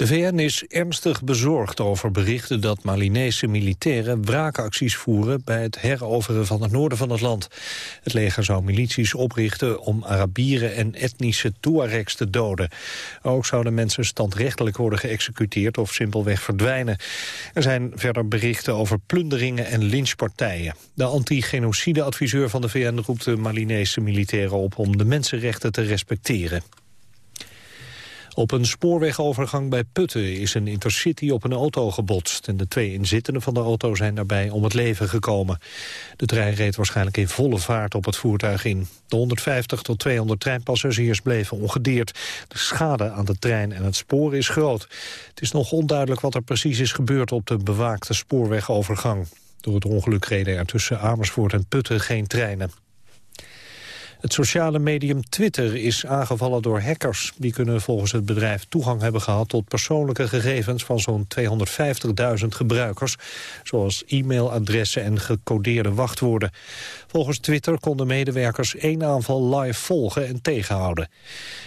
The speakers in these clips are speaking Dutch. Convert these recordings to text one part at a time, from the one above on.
De VN is ernstig bezorgd over berichten dat Malinese militairen wraakacties voeren bij het heroveren van het noorden van het land. Het leger zou milities oprichten om Arabieren en etnische Tuaregs te doden. Ook zouden mensen standrechtelijk worden geëxecuteerd of simpelweg verdwijnen. Er zijn verder berichten over plunderingen en lynchpartijen. De anti-genocide-adviseur van de VN roept de Malinese militairen op om de mensenrechten te respecteren. Op een spoorwegovergang bij Putten is een intercity op een auto gebotst. En de twee inzittenden van de auto zijn daarbij om het leven gekomen. De trein reed waarschijnlijk in volle vaart op het voertuig in. De 150 tot 200 treinpassagiers bleven ongedeerd. De schade aan de trein en het spoor is groot. Het is nog onduidelijk wat er precies is gebeurd op de bewaakte spoorwegovergang. Door het ongeluk reden er tussen Amersfoort en Putten geen treinen. Het sociale medium Twitter is aangevallen door hackers. Die kunnen volgens het bedrijf toegang hebben gehad tot persoonlijke gegevens van zo'n 250.000 gebruikers, zoals e-mailadressen en gecodeerde wachtwoorden. Volgens Twitter konden medewerkers één aanval live volgen en tegenhouden.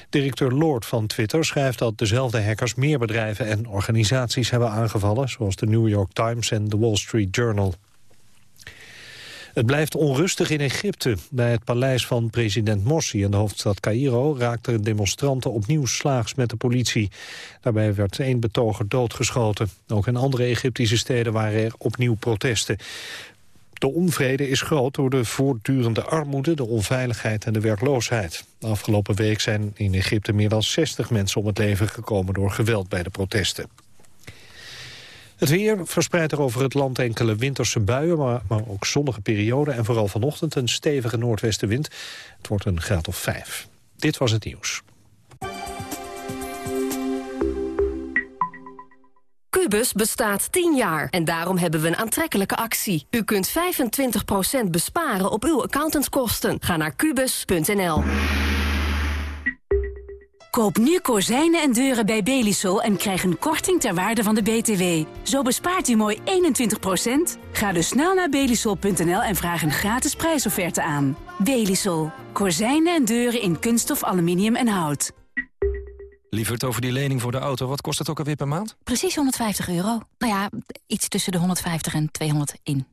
Directeur Lord van Twitter schrijft dat dezelfde hackers meer bedrijven en organisaties hebben aangevallen, zoals de New York Times en de Wall Street Journal. Het blijft onrustig in Egypte. Bij het paleis van president Morsi in de hoofdstad Cairo... raakten demonstranten opnieuw slaags met de politie. Daarbij werd één betoger doodgeschoten. Ook in andere Egyptische steden waren er opnieuw protesten. De onvrede is groot door de voortdurende armoede, de onveiligheid en de werkloosheid. De afgelopen week zijn in Egypte meer dan 60 mensen om het leven gekomen door geweld bij de protesten. Het weer verspreidt er over het land enkele winterse buien... Maar, maar ook zonnige perioden en vooral vanochtend een stevige noordwestenwind. Het wordt een graad of vijf. Dit was het nieuws. Cubus bestaat 10 jaar en daarom hebben we een aantrekkelijke actie. U kunt 25% besparen op uw accountantskosten. Ga naar kubus.nl. Koop nu kozijnen en deuren bij Belisol en krijg een korting ter waarde van de BTW. Zo bespaart u mooi 21%. Ga dus snel naar belisol.nl en vraag een gratis prijsofferte aan. Belisol. Kozijnen en deuren in kunststof, aluminium en hout. Lieverd over die lening voor de auto. Wat kost het ook alweer per maand? Precies 150 euro. Nou ja, iets tussen de 150 en 200 in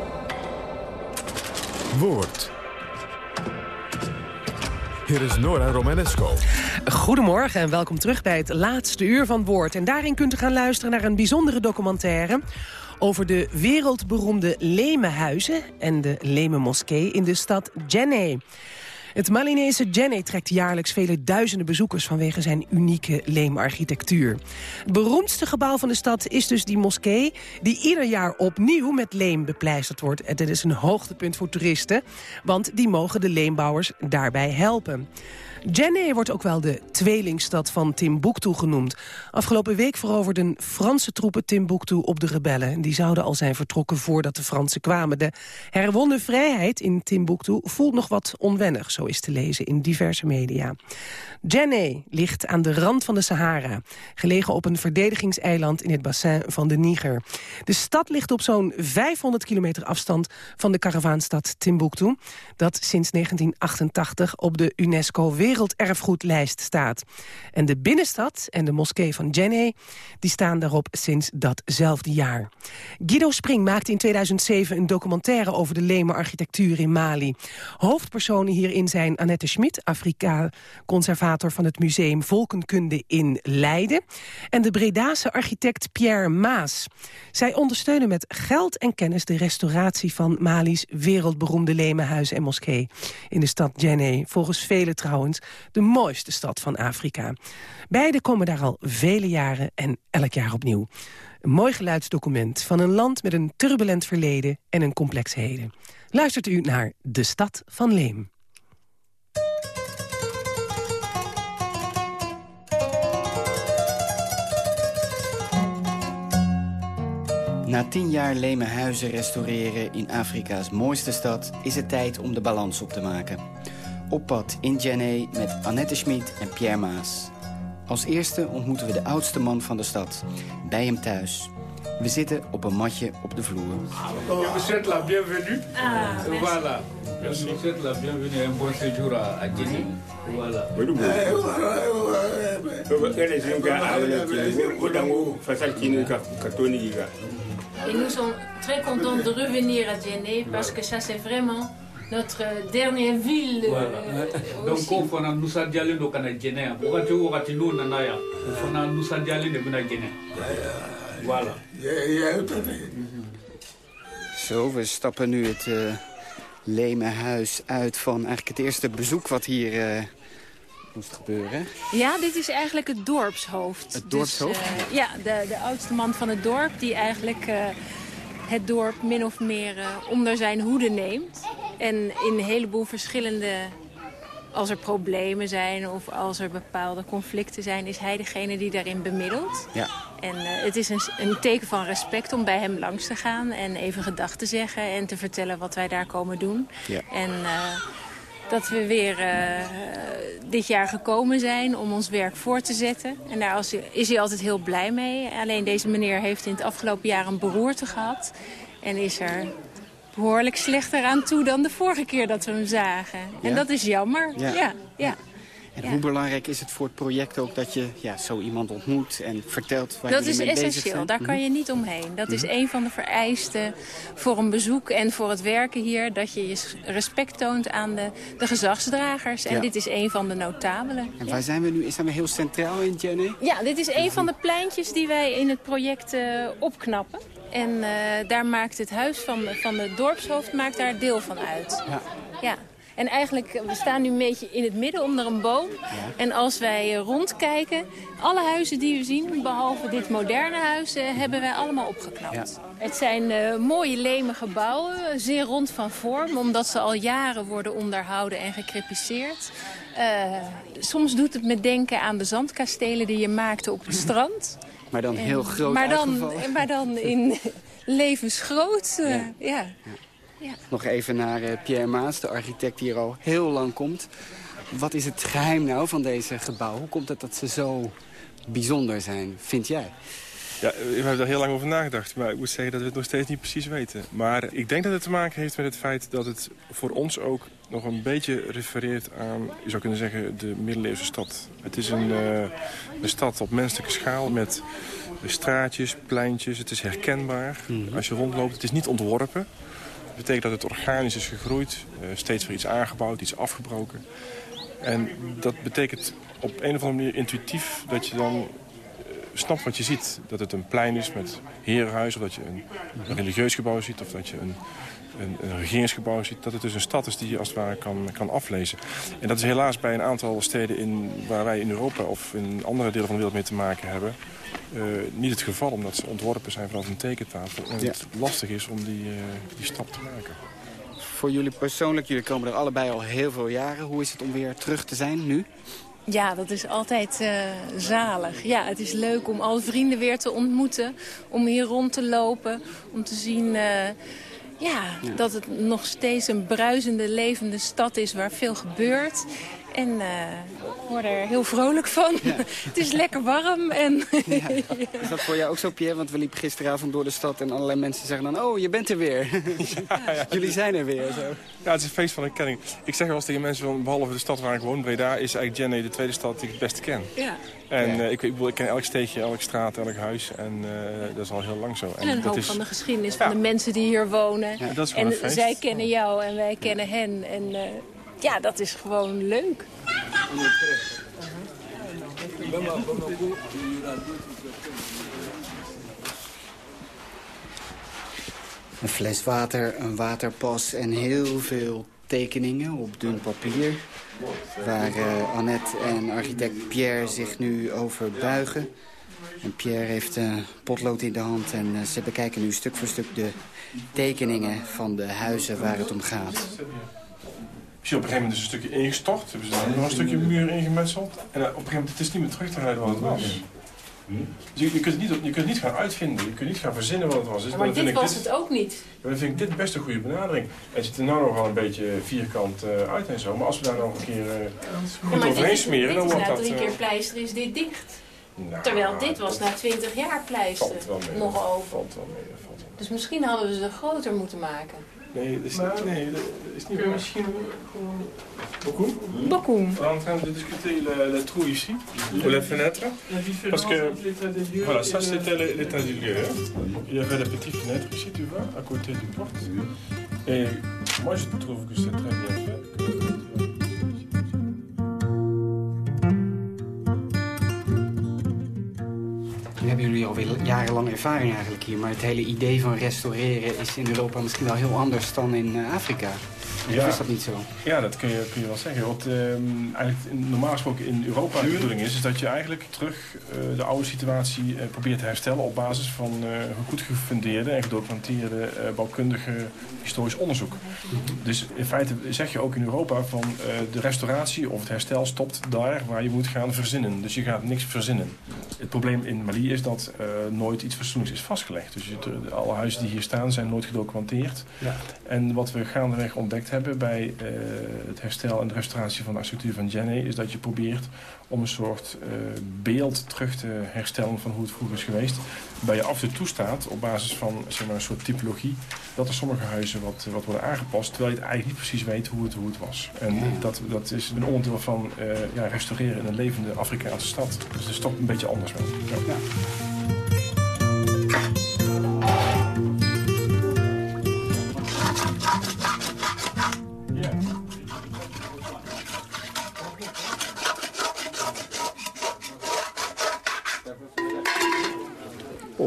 Woord. Hier is Nora Romanesco. Goedemorgen en welkom terug bij het laatste uur van Woord. En daarin kunt u gaan luisteren naar een bijzondere documentaire... over de wereldberoemde Lemenhuizen en de Lemen-moskee in de stad Djenné. Het Malinese Djenné trekt jaarlijks vele duizenden bezoekers... vanwege zijn unieke leemarchitectuur. Het beroemdste gebouw van de stad is dus die moskee... die ieder jaar opnieuw met leem bepleisterd wordt. En dit is een hoogtepunt voor toeristen... want die mogen de leembouwers daarbij helpen. Djenné wordt ook wel de tweelingstad van Timbuktu genoemd. Afgelopen week veroverden Franse troepen Timbuktu op de rebellen. Die zouden al zijn vertrokken voordat de Fransen kwamen. De herwonnen vrijheid in Timbuktu voelt nog wat onwennig, zo is te lezen in diverse media. Djenné ligt aan de rand van de Sahara, gelegen op een verdedigingseiland in het bassin van de Niger. De stad ligt op zo'n 500 kilometer afstand van de karavaanstad Timbuktu, dat sinds 1988 op de UNESCO werelderfgoedlijst staat. En de binnenstad en de moskee van Djenné die staan daarop sinds datzelfde jaar. Guido Spring maakte in 2007 een documentaire over de Leme architectuur in Mali. Hoofdpersonen hierin zijn Annette Schmid, Afrika-conservator van het Museum Volkenkunde in Leiden, en de Bredase architect Pierre Maas. Zij ondersteunen met geld en kennis de restauratie van Mali's wereldberoemde Lemenhuis en moskee in de stad Djenné. Volgens velen trouwens de mooiste stad van Afrika. Beide komen daar al vele jaren en elk jaar opnieuw. Een mooi geluidsdocument van een land met een turbulent verleden en een complex heden. Luistert u naar De Stad van Leem. Na tien jaar leme huizen restaureren in Afrika's mooiste stad... is het tijd om de balans op te maken. Op pad in Djenné met Annette Schmid en Pierre Maas. Als eerste ontmoeten we de oudste man van de stad. Bij hem thuis. We zitten op een matje op de vloer. Vous êtes la bienvenue. Ah, merci. Voilà. Vous êtes la bienvenue et un bon séjour à, à Guinée. Voilà. Et nous sommes très contents de revenir à Djenné parce que ça c'est vraiment notre dernière ville. Voilà. euh, Donc ko fana Nusa Diallo do kana Guinée. Wakati wo wakati no nana ya. ko Fana Nusa Diallo de bena Guinée. Voilà. Zo, we stappen nu het eh leme huis uit van eigenlijk het eerste bezoek wat hier eh, moest gebeuren. Ja, dit is eigenlijk het dorpshoofd. Het dorpshoofd? Dus, eh, ja, de, de oudste man van het dorp die eigenlijk eh, het dorp min of meer eh, onder zijn hoede neemt. En in een heleboel verschillende... Als er problemen zijn of als er bepaalde conflicten zijn... is hij degene die daarin bemiddelt. Ja. En eh, het is een, een teken van respect om bij hem langs te gaan... en even gedag te zeggen en te vertellen wat wij daar komen doen. Ja. En eh, dat we weer eh, dit jaar gekomen zijn om ons werk voor te zetten. En daar is hij- altijd heel blij mee. Alleen deze meneer heeft in het afgelopen jaar een beroerte gehad. En is er behoorlijk slechter aan toe dan de vorige keer dat we hem zagen. En dat is jammer. Ja. Ja, ja. En Ja. hoe belangrijk is het voor het project ook dat je ja, zo iemand ontmoet en vertelt waar Dat is mee bezig essentieel, zijn? daar kan je niet omheen. Dat is Mhm. een van de vereisten voor een bezoek en voor het werken hier... dat je je respect toont aan de, de gezagsdragers. En Ja. dit is een van de notabelen. En waar zijn we nu? Zijn we heel centraal in Jenny? Ja, dit is een van de pleintjes die wij in het project eh, opknappen. En eh, daar maakt het huis van, van het dorpshoofd maakt daar deel van uit. Ja. En eigenlijk, eh, we staan nu een beetje in het midden onder een boom. En als wij eh, rondkijken, alle huizen die we zien, behalve dit moderne huis, eh, hebben wij allemaal opgeknapt. Het zijn mooie leme gebouwen, zeer rond van vorm, omdat ze al jaren worden onderhouden en gekrepiceerd. Eh, soms doet het me denken aan de zandkastelen die je maakte op het strand. Maar dan heel En- groot maar dan, uitgevallen. maar dan in levensgroot. ja. Ja. Nog even naar eh, Pierre Maas, de architect die hier al heel lang komt. Wat is het geheim nou van deze gebouwen? Hoe komt het dat ze zo bijzonder zijn, vind jij? Ja, we hebben daar heel lang over nagedacht. Maar ik moet zeggen dat we het nog steeds niet precies weten. Maar ik denk dat het te maken heeft met het feit dat het voor ons ook nog een beetje refereert aan, je zou kunnen zeggen, de middeleeuwse stad. Het is een, eh, een stad op menselijke schaal met straatjes, pleintjes. Het is herkenbaar als je rondloopt. Het is niet ontworpen. Dat betekent dat het organisch is gegroeid. eh, steeds weer iets aangebouwd, iets afgebroken. En dat betekent op een of andere manier intuïtief dat je dan snapt wat je ziet. Dat het een plein is met herenhuis, of dat je een, een religieus gebouw ziet... of dat je een, een, een regeringsgebouw ziet. Dat het dus een stad is die je als het ware kan, kan aflezen. En dat is helaas bij een aantal steden in, waar wij in Europa... of in andere delen van de wereld mee te maken hebben... eh, niet het geval, omdat ze ontworpen zijn vanaf een tekentafel. En het lastig is om die, eh, die stap te maken. Voor jullie persoonlijk, jullie komen er allebei al heel veel jaren. Hoe is het om weer terug te zijn nu? Ja, dat is altijd eh, zalig. Ja, het is leuk om alle vrienden weer te ontmoeten. Om hier rond te lopen. Om te zien eh, ja, dat het nog steeds een bruisende, levende stad is waar veel gebeurt. En eh, ik word er heel vrolijk van. het is lekker warm. En Is dat voor jou ook zo, Pierre? Want we liepen gisteravond door de stad en allerlei mensen zeggen dan... oh, je bent er weer. Jullie zijn er weer. Zo. Ja, het is een feest van herkenning. Ik zeg wel eens tegen mensen, van, behalve de stad waar ik woon, Breda... is eigenlijk Jenny de tweede stad die ik het beste ken. Ja. En Ja. eh, ik, ik, bedoel, ik ken elk steegje, elke straat, elk huis. En eh, dat is al heel lang zo. En een dat hoop is, van de geschiedenis van de mensen die hier wonen. Ja, dat is en een feest. zij kennen jou en wij kennen hen. En eh, ja, dat is gewoon leuk. Een fles water, een waterpas en heel veel tekeningen op dun papier. Waar eh, Annette en architect Pierre zich nu over buigen. En Pierre heeft een potlood in de hand en eh, ze bekijken nu stuk voor stuk de tekeningen van de huizen waar het om gaat. Je op een gegeven moment is een stukje ingestort. Hebben ze daar nog een stukje muur ingemetseld. En eh, op een gegeven moment het is niet meer terug te rijden wat het was. Dus je, je, kunt het niet, je kunt het niet gaan uitvinden, je kunt niet gaan verzinnen wat het was. Dus maar dan vind dit ik was het ook niet. Ja, Dan vind ik dit best een goede benadering. Het ziet er nou nog wel een beetje vierkant eh, uit en zo, maar als we daar nog een keer eh, Ja, goed maar overheen dit, is- smeren, dit dan is wordt na dat... drie eh, keer pleister is dit dicht. nou, Terwijl dit was na 20 jaar pleister valt wel mee. nog over. Valt wel mee, dat valt wel Dus misschien hadden we ze groter moeten maken. Nee, dat is, niet- nee, dat is niet waar. misschien gewoon... Beaucoup? Beaucoup. On est en train de discuter la, la trou ici, ou la fenêtre. Parce que, voilà, ça c'était l'é- l'état du lieu. hein. Il y avait la petite fenêtre ici, tu vois, à côté du porte. Et moi je trouve que c'est très bien hebben jullie alweer jarenlang ervaring eigenlijk hier. Maar het hele idee van restaureren is in Europa misschien wel heel anders dan in eh, Of is dat niet zo? Ja, dat kun je, kun je wel zeggen. Wat ehm, eigenlijk normaal gesproken in Europa de bedoeling is, is dat je eigenlijk terug eh, de oude situatie eh, probeert te herstellen op basis van een goed gefundeerde en gedocumenteerde bouwkundige historisch onderzoek. Dus in feite zeg je ook in Europa van de restauratie of het herstel stopt daar waar je moet gaan verzinnen. Dus je gaat niks verzinnen. Het probleem in Mali is dat nooit iets fatsoenlijks is vastgelegd. Dus je, alle huizen die hier staan zijn nooit gedocumenteerd. Ja. En wat we gaandeweg ontdekt hebben bij eh, het herstel en de restauratie van de architectuur van Jenny... is dat je probeert om een soort eh, beeld terug te herstellen van hoe het vroeger is geweest. Waarbij je af en toe toestaat op basis van zeg maar, een soort typologie... dat er sommige huizen wat, wat worden aangepast... terwijl je het eigenlijk niet precies weet hoe het, hoe het was. En dat, dat is een onderdeel van eh, ja, restaureren in een levende Afrikaanse stad. Dus het is toch een beetje anders wel. Ja.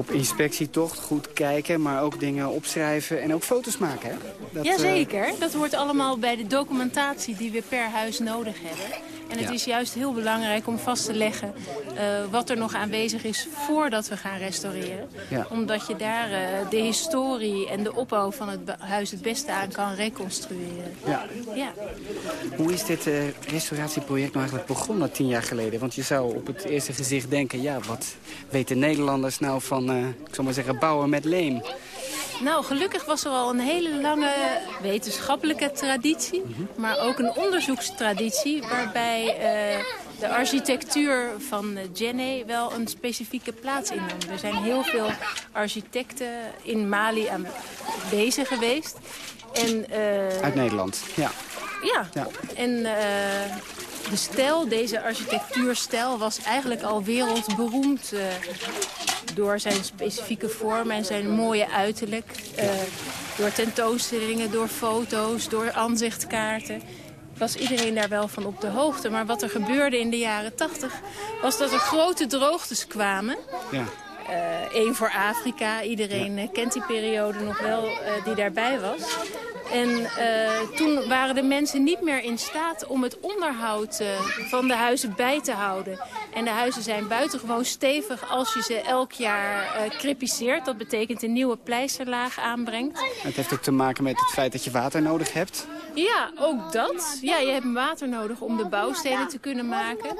Op inspectietocht goed kijken, maar ook dingen opschrijven en ook foto's maken. Hè? Dat, eh, Jazeker, dat hoort allemaal bij de documentatie die we per huis nodig hebben. En het Ja. is juist heel belangrijk om vast te leggen eh, wat er nog aanwezig is voordat we gaan restaureren. Ja. Omdat je daar eh, de historie en de opbouw van het huis het beste aan kan reconstrueren. Ja. Ja. Hoe is dit restauratieproject nou eigenlijk begonnen tien jaar geleden? Want je zou op het eerste gezicht denken, ja, wat weten Nederlanders nou van, ik zal maar zeggen, bouwen met leem? Nou, gelukkig was er al een hele lange wetenschappelijke traditie, maar ook een onderzoekstraditie waarbij eh, de architectuur van eh, Djenné wel een specifieke plaats innam. Er zijn heel veel architecten in Mali aan bezig geweest. En, eh, Uit Nederland, ja. ja, Ja. en eh, de stijl, deze architectuurstijl, was eigenlijk al wereldberoemd eh, door zijn specifieke vorm en zijn mooie uiterlijk. eh, door tentoonstellingen, door foto's, door aanzichtkaarten. Was iedereen daar wel van op de hoogte. Maar wat er gebeurde in de jaren tachtig was dat er grote droogtes kwamen. ja. Eén voor Afrika. Iedereen eh, kent die periode nog wel eh, die daarbij was. En eh, toen waren de mensen niet meer in staat om het onderhoud eh, van de huizen bij te houden. En de huizen zijn buitengewoon stevig als je ze elk jaar crepiceert. Dat betekent een nieuwe pleisterlaag aanbrengt. Het heeft ook te maken met het feit dat je water nodig hebt. Ja, ook dat. Ja, je hebt water nodig om de bouwstenen te kunnen maken.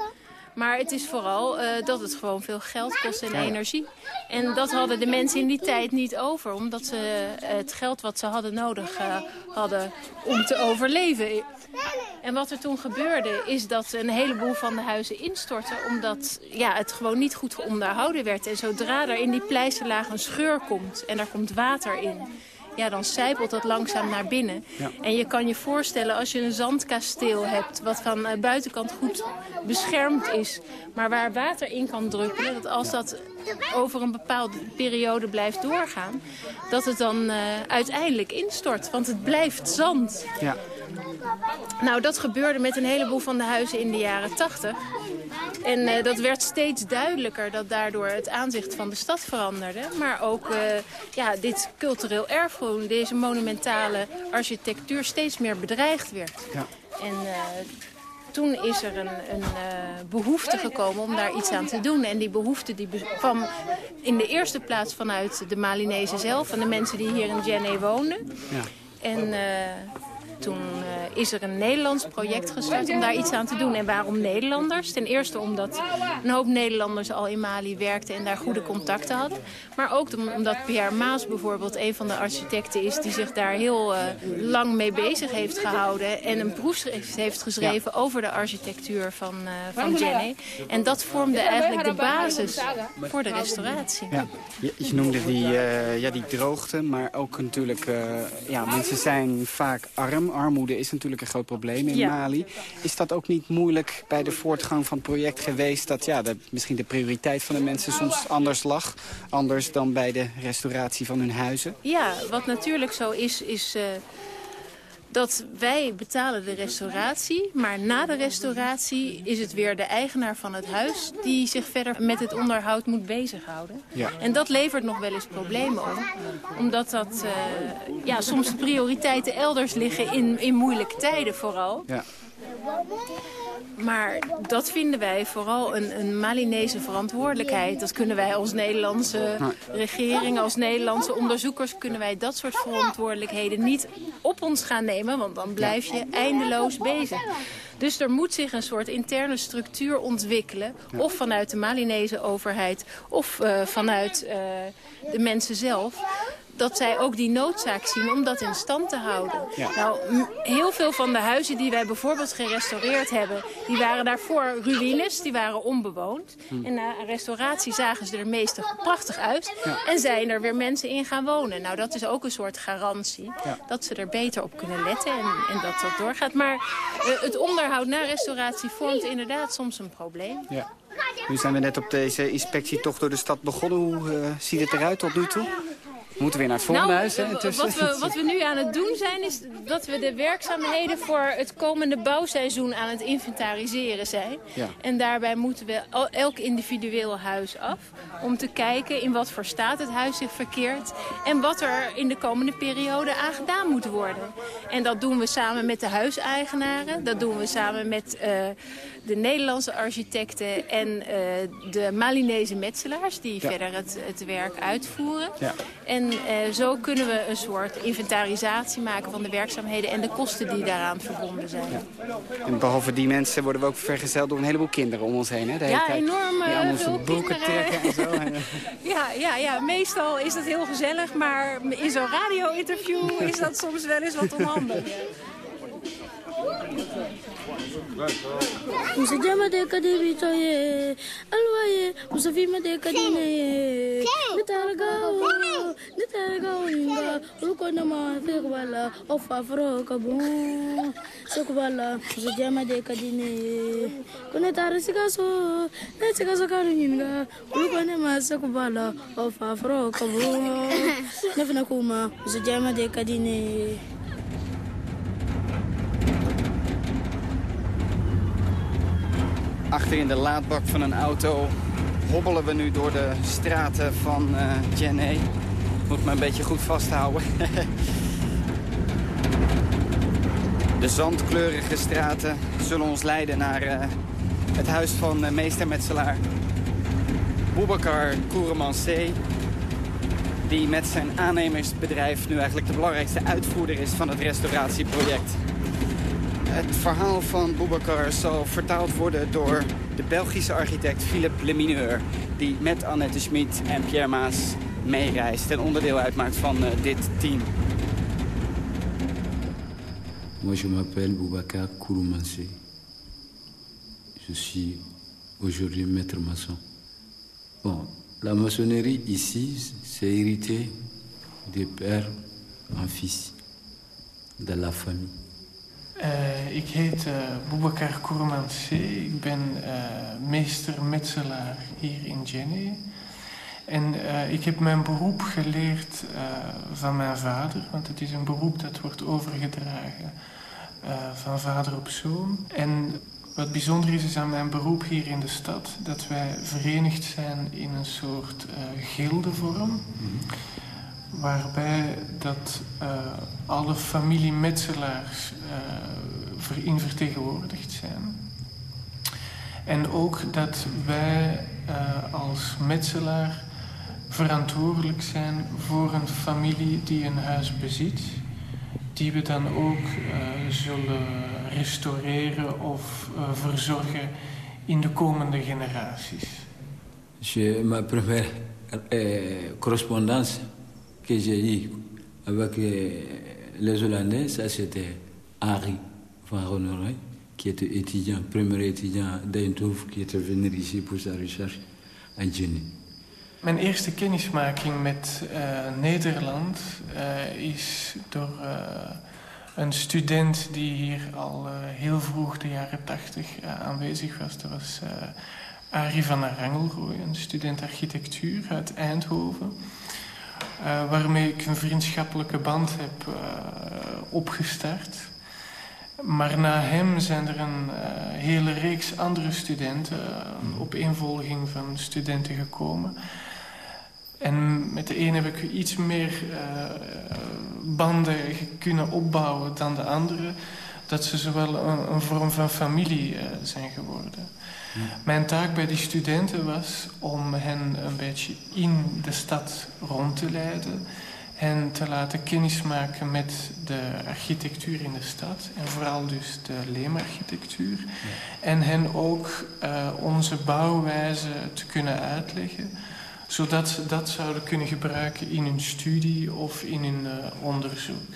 Maar het is vooral eh, dat het gewoon veel geld kost en Ja, energie. En dat hadden de mensen in die tijd niet over. Omdat ze eh, het geld wat ze hadden nodig eh, hadden om te overleven. En wat er toen gebeurde is dat een heleboel van de huizen instortten. Omdat ja, het gewoon niet goed onderhouden werd. En zodra er in die pleisterlaag een scheur komt en daar komt water in ja, dan sijpelt dat langzaam naar binnen. Ja. En je kan je voorstellen als je een zandkasteel hebt... wat van de buitenkant goed beschermd is... maar waar water in kan druppelen... dat als dat over een bepaalde periode blijft doorgaan... dat het dan eh, uiteindelijk instort. Want het blijft zand. Ja. Nou, dat gebeurde met een heleboel van de huizen in de jaren 80. En eh, dat werd steeds duidelijker dat daardoor het aanzicht van de stad veranderde. Maar ook eh, ja, dit cultureel erfgoed, deze monumentale architectuur steeds meer bedreigd werd. Ja. En eh, toen is er een, een eh, behoefte gekomen om daar iets aan te doen. En die behoefte die kwam in de eerste plaats vanuit de Malinezen zelf... en de mensen die hier in Djenné woonden. Ja. En toen is er een Nederlands project gestart om daar iets aan te doen. En waarom Nederlanders? Ten eerste omdat een hoop Nederlanders al in Mali werkten en daar goede contacten hadden. Maar ook omdat Pierre Maas bijvoorbeeld een van de architecten is die zich daar heel uh, lang mee bezig heeft gehouden. En een proefschrift heeft geschreven over de architectuur van, uh, van Jenny. En dat vormde eigenlijk de basis voor de restauratie. Ja, je noemde die, uh, ja, die droogte, maar ook natuurlijk... ja, mensen zijn vaak arm. Armoede is natuurlijk een groot probleem in Mali. Is dat ook niet moeilijk bij de voortgang van het project geweest... dat ja, de, misschien de prioriteit van de mensen soms anders lag? Anders dan bij de restauratie van hun huizen? Ja, wat natuurlijk zo is, is... Uh, dat wij betalen de restauratie, maar na de restauratie is het weer de eigenaar van het huis die zich verder met het onderhoud moet bezighouden. Ja. En dat levert nog wel eens problemen op, omdat dat uh, ja, soms de prioriteiten elders liggen in, in moeilijke tijden vooral. Ja. Maar dat vinden wij vooral een, een Malinese verantwoordelijkheid. Dat kunnen wij als Nederlandse regering, als Nederlandse onderzoekers... kunnen wij dat soort verantwoordelijkheden niet op ons gaan nemen. Want dan blijf je eindeloos bezig. Dus er moet zich een soort interne structuur ontwikkelen. Of vanuit de Malinese overheid of uh, vanuit uh, de mensen zelf dat zij ook die noodzaak zien om dat in stand te houden. Nou, heel veel van de huizen die wij bijvoorbeeld gerestaureerd hebben... die waren daarvoor ruïnes, die waren onbewoond. Hm. En na restauratie zagen ze er meestal prachtig uit. En zijn er weer mensen in gaan wonen. Nou, dat is ook een soort garantie dat ze er beter op kunnen letten en, en dat dat doorgaat. Maar uh, het onderhoud na restauratie vormt inderdaad soms een probleem. Ja. Nu zijn we net op deze inspectietocht door de stad begonnen. Hoe uh, ziet het eruit tot nu toe? We moeten weer naar het Vondelhuis, nou, Wat we, wat we nu aan het doen zijn, is dat we de werkzaamheden voor het komende bouwseizoen aan het inventariseren zijn. Ja. En daarbij moeten we elk individueel huis af. Om te kijken in wat voor staat het huis zich verkeert. En wat er in de komende periode aan gedaan moet worden. En dat doen we samen met de huiseigenaren. Dat doen we samen met... Uh, de Nederlandse architecten en uh, de Malinese metselaars... die verder het, het werk uitvoeren. Ja. En uh, zo kunnen we een soort inventarisatie maken van de werkzaamheden... en de kosten die daaraan verbonden zijn. Ja. En behalve die mensen worden we ook vergezeld door een heleboel kinderen om ons heen. Hè? De ja, enorm aan onze broeken trekken en zo. ja, ja, ja, meestal is dat heel gezellig, maar in zo'n radio-interview is dat soms wel eens wat onhandig. Vous êtes jamais des cadets, ma décadine. Ne t'a pas go, ne t'a pas go, ne t'a pas go, ne t'a pas go, ne t'a pas go, ne t'a pas go, ne t'a pas go, ne t'a pas go, ne t'a Achter in de laadbak van een auto hobbelen we nu door de straten van uh, Jenny. Moet me een beetje goed vasthouden. de zandkleurige straten zullen ons leiden naar uh, het huis van uh, meestermetselaar Boubacar Kouremansé. Die met zijn aannemersbedrijf nu eigenlijk de belangrijkste uitvoerder is van het restauratieproject. Het verhaal van Boubacar zal vertaald worden door de Belgische architect Philippe Lemineur... die met Annette Schmid en Pierre Maas meereist en onderdeel uitmaakt van uh, dit team. Moi, je m'appelle Boubacar Kouroumansé. Je suis aujourd'hui maître maçon. Bon, la maçonnerie ici, c'est hérité de père en fils, de la famille. Uh, ik heet uh, Boubacar. Ik ben uh, meester metselaar hier in Jenny. En ik heb mijn beroep geleerd van mijn vader, want het is een beroep dat wordt overgedragen van vader op zoon. En wat bijzonder is, is aan mijn beroep hier in de stad dat wij verenigd zijn in een soort gildevorm. Mm waarbij dat uh, alle familiemetselaars uh, in vertegenwoordigd zijn. En ook dat wij uh, als metselaar verantwoordelijk zijn voor een familie die een huis bezit. die we dan ook zullen restaureren of verzorgen in de komende generaties. Je, ma première euh, correspondance que j'ai eue avec euh, les Hollandais, ça c'était Henri van Ronoray, qui était étudiant, premier étudiant d'Eindhoven, qui était venu ici pour sa recherche à Jenny. Mijn eerste kennismaking met uh, Nederland uh, is door uh, een student die hier al heel vroeg, de jaren tachtig, aanwezig was. Dat was Arie van Rangelrooy, een student architectuur uit Eindhoven. Waarmee ik een vriendschappelijke band heb opgestart. Maar na hem zijn er een hele reeks andere studenten, op involging van studenten gekomen en met de een heb ik iets meer banden kunnen opbouwen dan de andere. Dat ze zowel een, een vorm van familie uh, zijn geworden. Ja. Mijn taak bij die studenten was om hen een beetje in de stad rond te leiden. Hen te laten kennismaken met de architectuur in de stad. En vooral dus de leemarchitectuur. Ja. En hen ook uh, onze bouwwijze te kunnen uitleggen zodat ze dat zouden kunnen gebruiken in hun studie of in hun uh, onderzoek.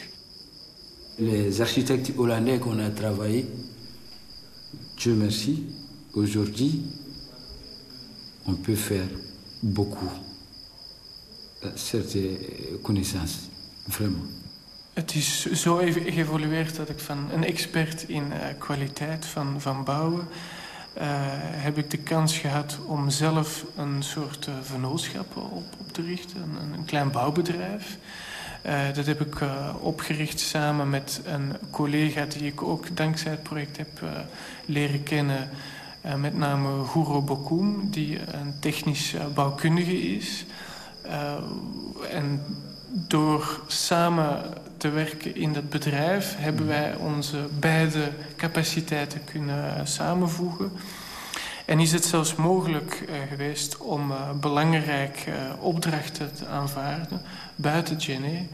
Les architectes hollandais qu'on a travaillé, Dieu merci, aujourd'hui, on peut faire beaucoup. Certaines connaissances, vraiment. Het is zo even geëvolueerd dat ik van een expert in uh, kwaliteit van, van bouwen uh, heb ik de kans gehad om zelf een soort uh, vennootschap op, op te richten. Een, een klein bouwbedrijf. Uh, dat heb ik opgericht samen met een collega die ik ook dankzij het project heb leren kennen. met name Guro Bokoum, die een technisch bouwkundige is. en door samen te werken in dat bedrijf... hebben wij onze beide capaciteiten kunnen samenvoegen. En is het zelfs mogelijk uh, geweest om uh, belangrijke uh, opdrachten te aanvaarden buiten Djenné.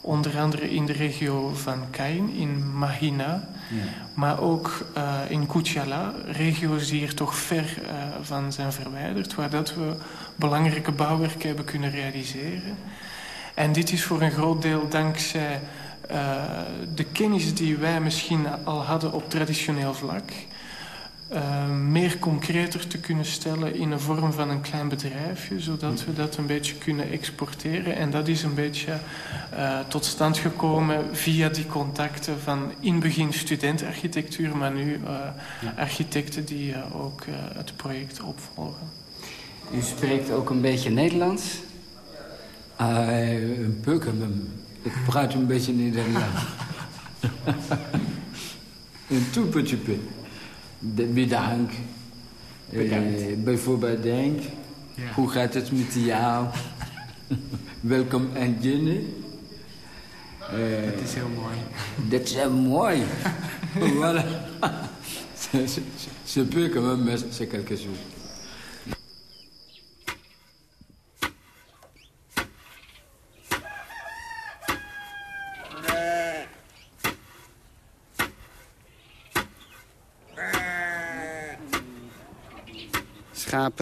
Onder andere in de regio van Cain, in Mahina. Ja. Maar ook in Kuchala, regio's die er toch ver van zijn verwijderd. Waar dat we belangrijke bouwwerken hebben kunnen realiseren. En dit is voor een groot deel dankzij uh, de kennis die wij misschien al hadden op traditioneel vlak... Uh, meer concreter te kunnen stellen in een vorm van een klein bedrijfje... zodat we dat een beetje kunnen exporteren. En dat is een beetje uh, tot stand gekomen via die contacten van in het begin studentarchitectuur... maar nu ja. architecten die ook het project opvolgen. U spreekt ook een beetje Nederlands? een même. Ik praat een beetje Nederlands. een tout De, bedankt. Uh, bijvoorbeeld denk, ja. hoe gaat het met jou? Welkom in Guinea. Uh, dat is heel mooi. Dat is heel mooi. voilà. C'est peu quand même, mais c'est quelque chose.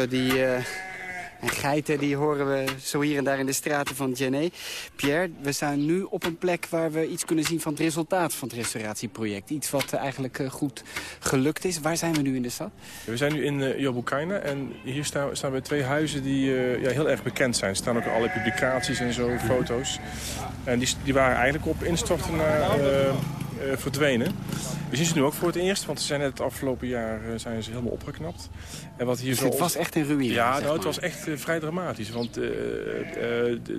Die, uh, en geiten die horen we zo hier en daar in de straten van Djenné. Pierre, we staan nu op een plek waar we iets kunnen zien van het resultaat van het restauratieproject. Iets wat eigenlijk uh, goed gelukt is. Waar zijn we nu in de stad? We zijn nu in uh, en hier staan, staan we twee huizen die ja, heel erg bekend zijn. Er staan ook alle publicaties en zo, foto's. En die, die waren eigenlijk op instorten naar verdwenen. We zien ze nu ook voor het eerst, want ze zijn net het afgelopen jaar uh, zijn ze helemaal opgeknapt. En wat hier dus zo het was echt een ruïne? Ja, nou, het was echt vrij dramatisch. Want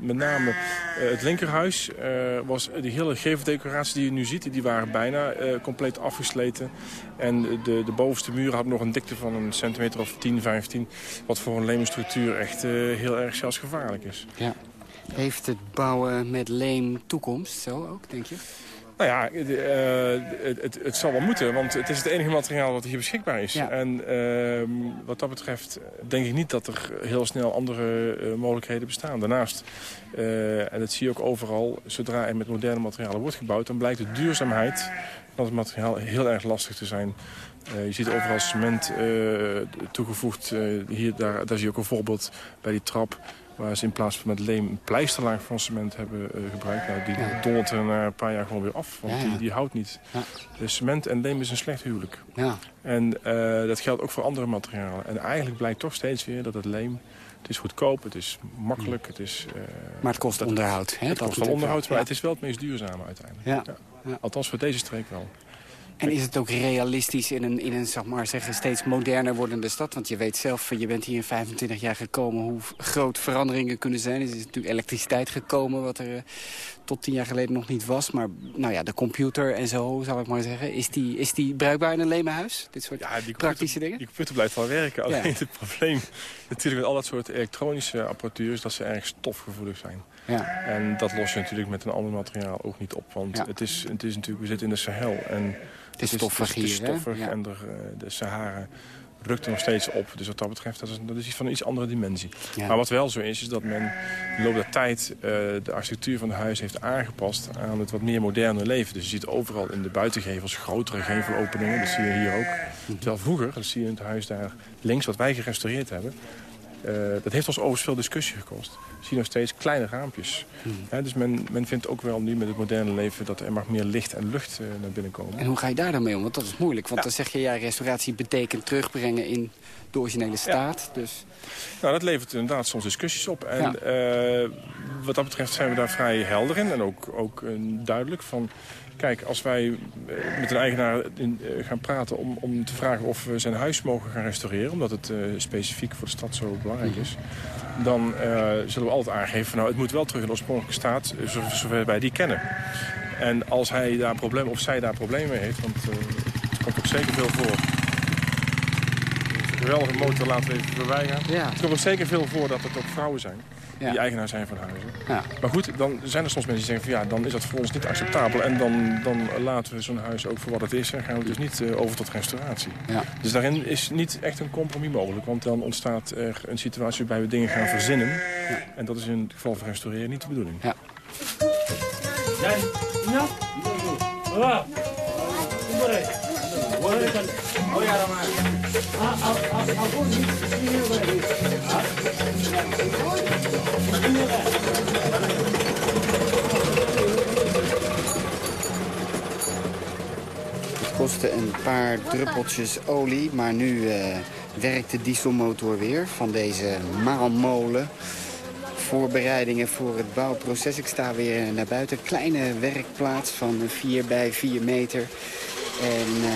met name het linkerhuis was die hele geveldecoratie die je nu ziet, die waren bijna compleet afgesleten. En de, de bovenste muren hadden nog een dikte van een centimeter of 10, 15. Wat voor een leemstructuur echt heel erg zelfs gevaarlijk is. Ja. Heeft het bouwen met leem toekomst, zo ook, denk je? Nou ja, uh, het, het, het, zal wel moeten, want het is het enige materiaal wat hier beschikbaar is. Ja. En uh, wat dat betreft denk ik niet dat er heel snel andere uh, mogelijkheden bestaan. Daarnaast, en dat zie je ook overal, zodra er met moderne materialen wordt gebouwd... dan blijkt de duurzaamheid van het materiaal heel erg lastig te zijn. je ziet overal cement toegevoegd. hier, daar, daar zie je ook een voorbeeld bij die trap Waar ze in plaats van met leem een pleisterlaag van cement hebben uh, gebruikt. Nou, die ja. dondert er na een paar jaar gewoon weer af. Want ja, ja. Die, die houdt niet. Dus cement en leem is een slecht huwelijk. En uh, dat geldt ook voor andere materialen. En eigenlijk blijkt toch steeds weer dat het leem... Het is goedkoop, het is makkelijk, het is... Uh, maar het kost onderhoud. Hè? Het kost wel onderhoud, maar het is wel het meest duurzame uiteindelijk. Althans voor deze streek wel. En is het ook realistisch in een, in een zeg maar zeggen, steeds moderner wordende stad? Want je weet zelf, je bent hier in 25 jaar gekomen... hoe groot veranderingen kunnen zijn. Er is natuurlijk elektriciteit gekomen, wat er uh, tot tien jaar geleden nog niet was. Maar nou ja, de computer en zo, zal ik maar zeggen. Is die, is die bruikbaar in een lemenhuis? Dit soort ja, praktische dingen? Die computer blijft wel werken. Alleen ja. het probleem natuurlijk met al dat soort elektronische apparatuur... is dat ze erg stofgevoelig zijn. Ja. En dat los je natuurlijk met een ander materiaal ook niet op. Want ja. het, is, het is natuurlijk, we zitten in de Sahel en het is stoffig hier, Het is stoffig en de, de Sahara rukt er nog steeds op. Dus wat dat betreft, dat is, dat is iets van een iets andere dimensie. Ja. Maar wat wel zo is, is dat men in de loop der tijd uh, de architectuur van het huis heeft aangepast aan het wat meer moderne leven. Dus je ziet overal in de buitengevels grotere gevelopeningen. Dat zie je hier ook. Mhm. Terwijl vroeger, dat zie je in het huis daar links, wat wij gerestaureerd hebben... Uh, dat heeft ons overigens veel discussie gekost. We zien nog steeds kleine raampjes. Hmm. Dus men, men vindt ook wel nu met het moderne leven... dat er mag meer licht en lucht uh, naar binnen komen. En hoe ga je daar dan mee om? Want dat is moeilijk. Want ja. dan zeg je, ja, restauratie betekent terugbrengen in de originele staat. Ja. Dus... Nou, dat levert inderdaad soms discussies op. En ja. uh, wat dat betreft zijn we daar vrij helder in. En ook, ook duidelijk van... Kijk, als wij met een eigenaar in, uh, gaan praten om, om te vragen of we zijn huis mogen gaan restaureren... omdat het uh, specifiek voor de stad zo belangrijk is... dan uh, zullen we altijd aangeven, van, nou, het moet wel terug in de oorspronkelijke staat... zover wij die kennen. En als hij daar problemen of zij daar problemen mee heeft, want het komt ook zeker veel voor... Een geweldige motor laten we even voorbij gaan. Ja. Het komt ook zeker veel voor dat het ook vrouwen zijn. Die eigenaar zijn van huizen. Ja. Maar goed, dan zijn er soms mensen die zeggen van ja, dan is dat voor ons niet acceptabel. En dan, dan laten we zo'n huis ook voor wat het is en gaan we dus niet uh, over tot restauratie. Ja. Dus daarin is niet echt een compromis mogelijk. Want dan ontstaat er een situatie waarbij we dingen gaan verzinnen. Ja. En dat is in het geval van restaureren niet de bedoeling. Ja. Ja. Het kostte een paar druppeltjes olie, maar nu uh, werkt de dieselmotor weer van deze maalmolen voorbereidingen voor het bouwproces. Ik sta weer naar buiten. Kleine werkplaats van 4 bij 4 meter. En uh,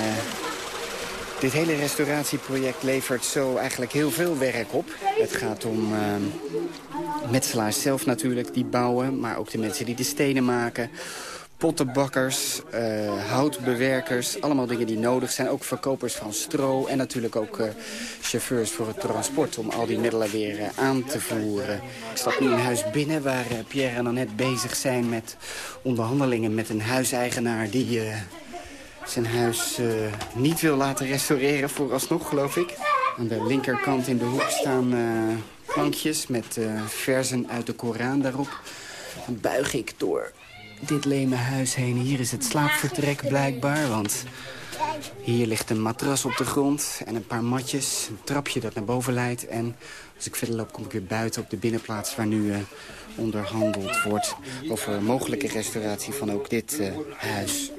dit hele restauratieproject levert zo eigenlijk heel veel werk op. Het gaat om uh, metselaars zelf natuurlijk, die bouwen. Maar ook de mensen die de stenen maken pottenbakkers, uh, houtbewerkers. Allemaal dingen die nodig zijn. Ook verkopers van stro en natuurlijk ook chauffeurs voor het transport... om al die middelen weer aan te voeren. Ik stap nu in huis binnen waar Pierre en Annette bezig zijn... met onderhandelingen met een huiseigenaar die zijn huis niet wil laten restaureren vooralsnog, geloof ik. Aan de linkerkant in de hoek staan plankjes met versen uit de Koran daarop. Dan buig ik door dit leme huis heen. Hier is het slaapvertrek blijkbaar, want hier ligt een matras op de grond en een paar matjes. Een trapje dat naar boven leidt. En als ik verder loop kom ik weer buiten op de binnenplaats waar nu onderhandeld wordt... over mogelijke restauratie van ook dit uh, huis.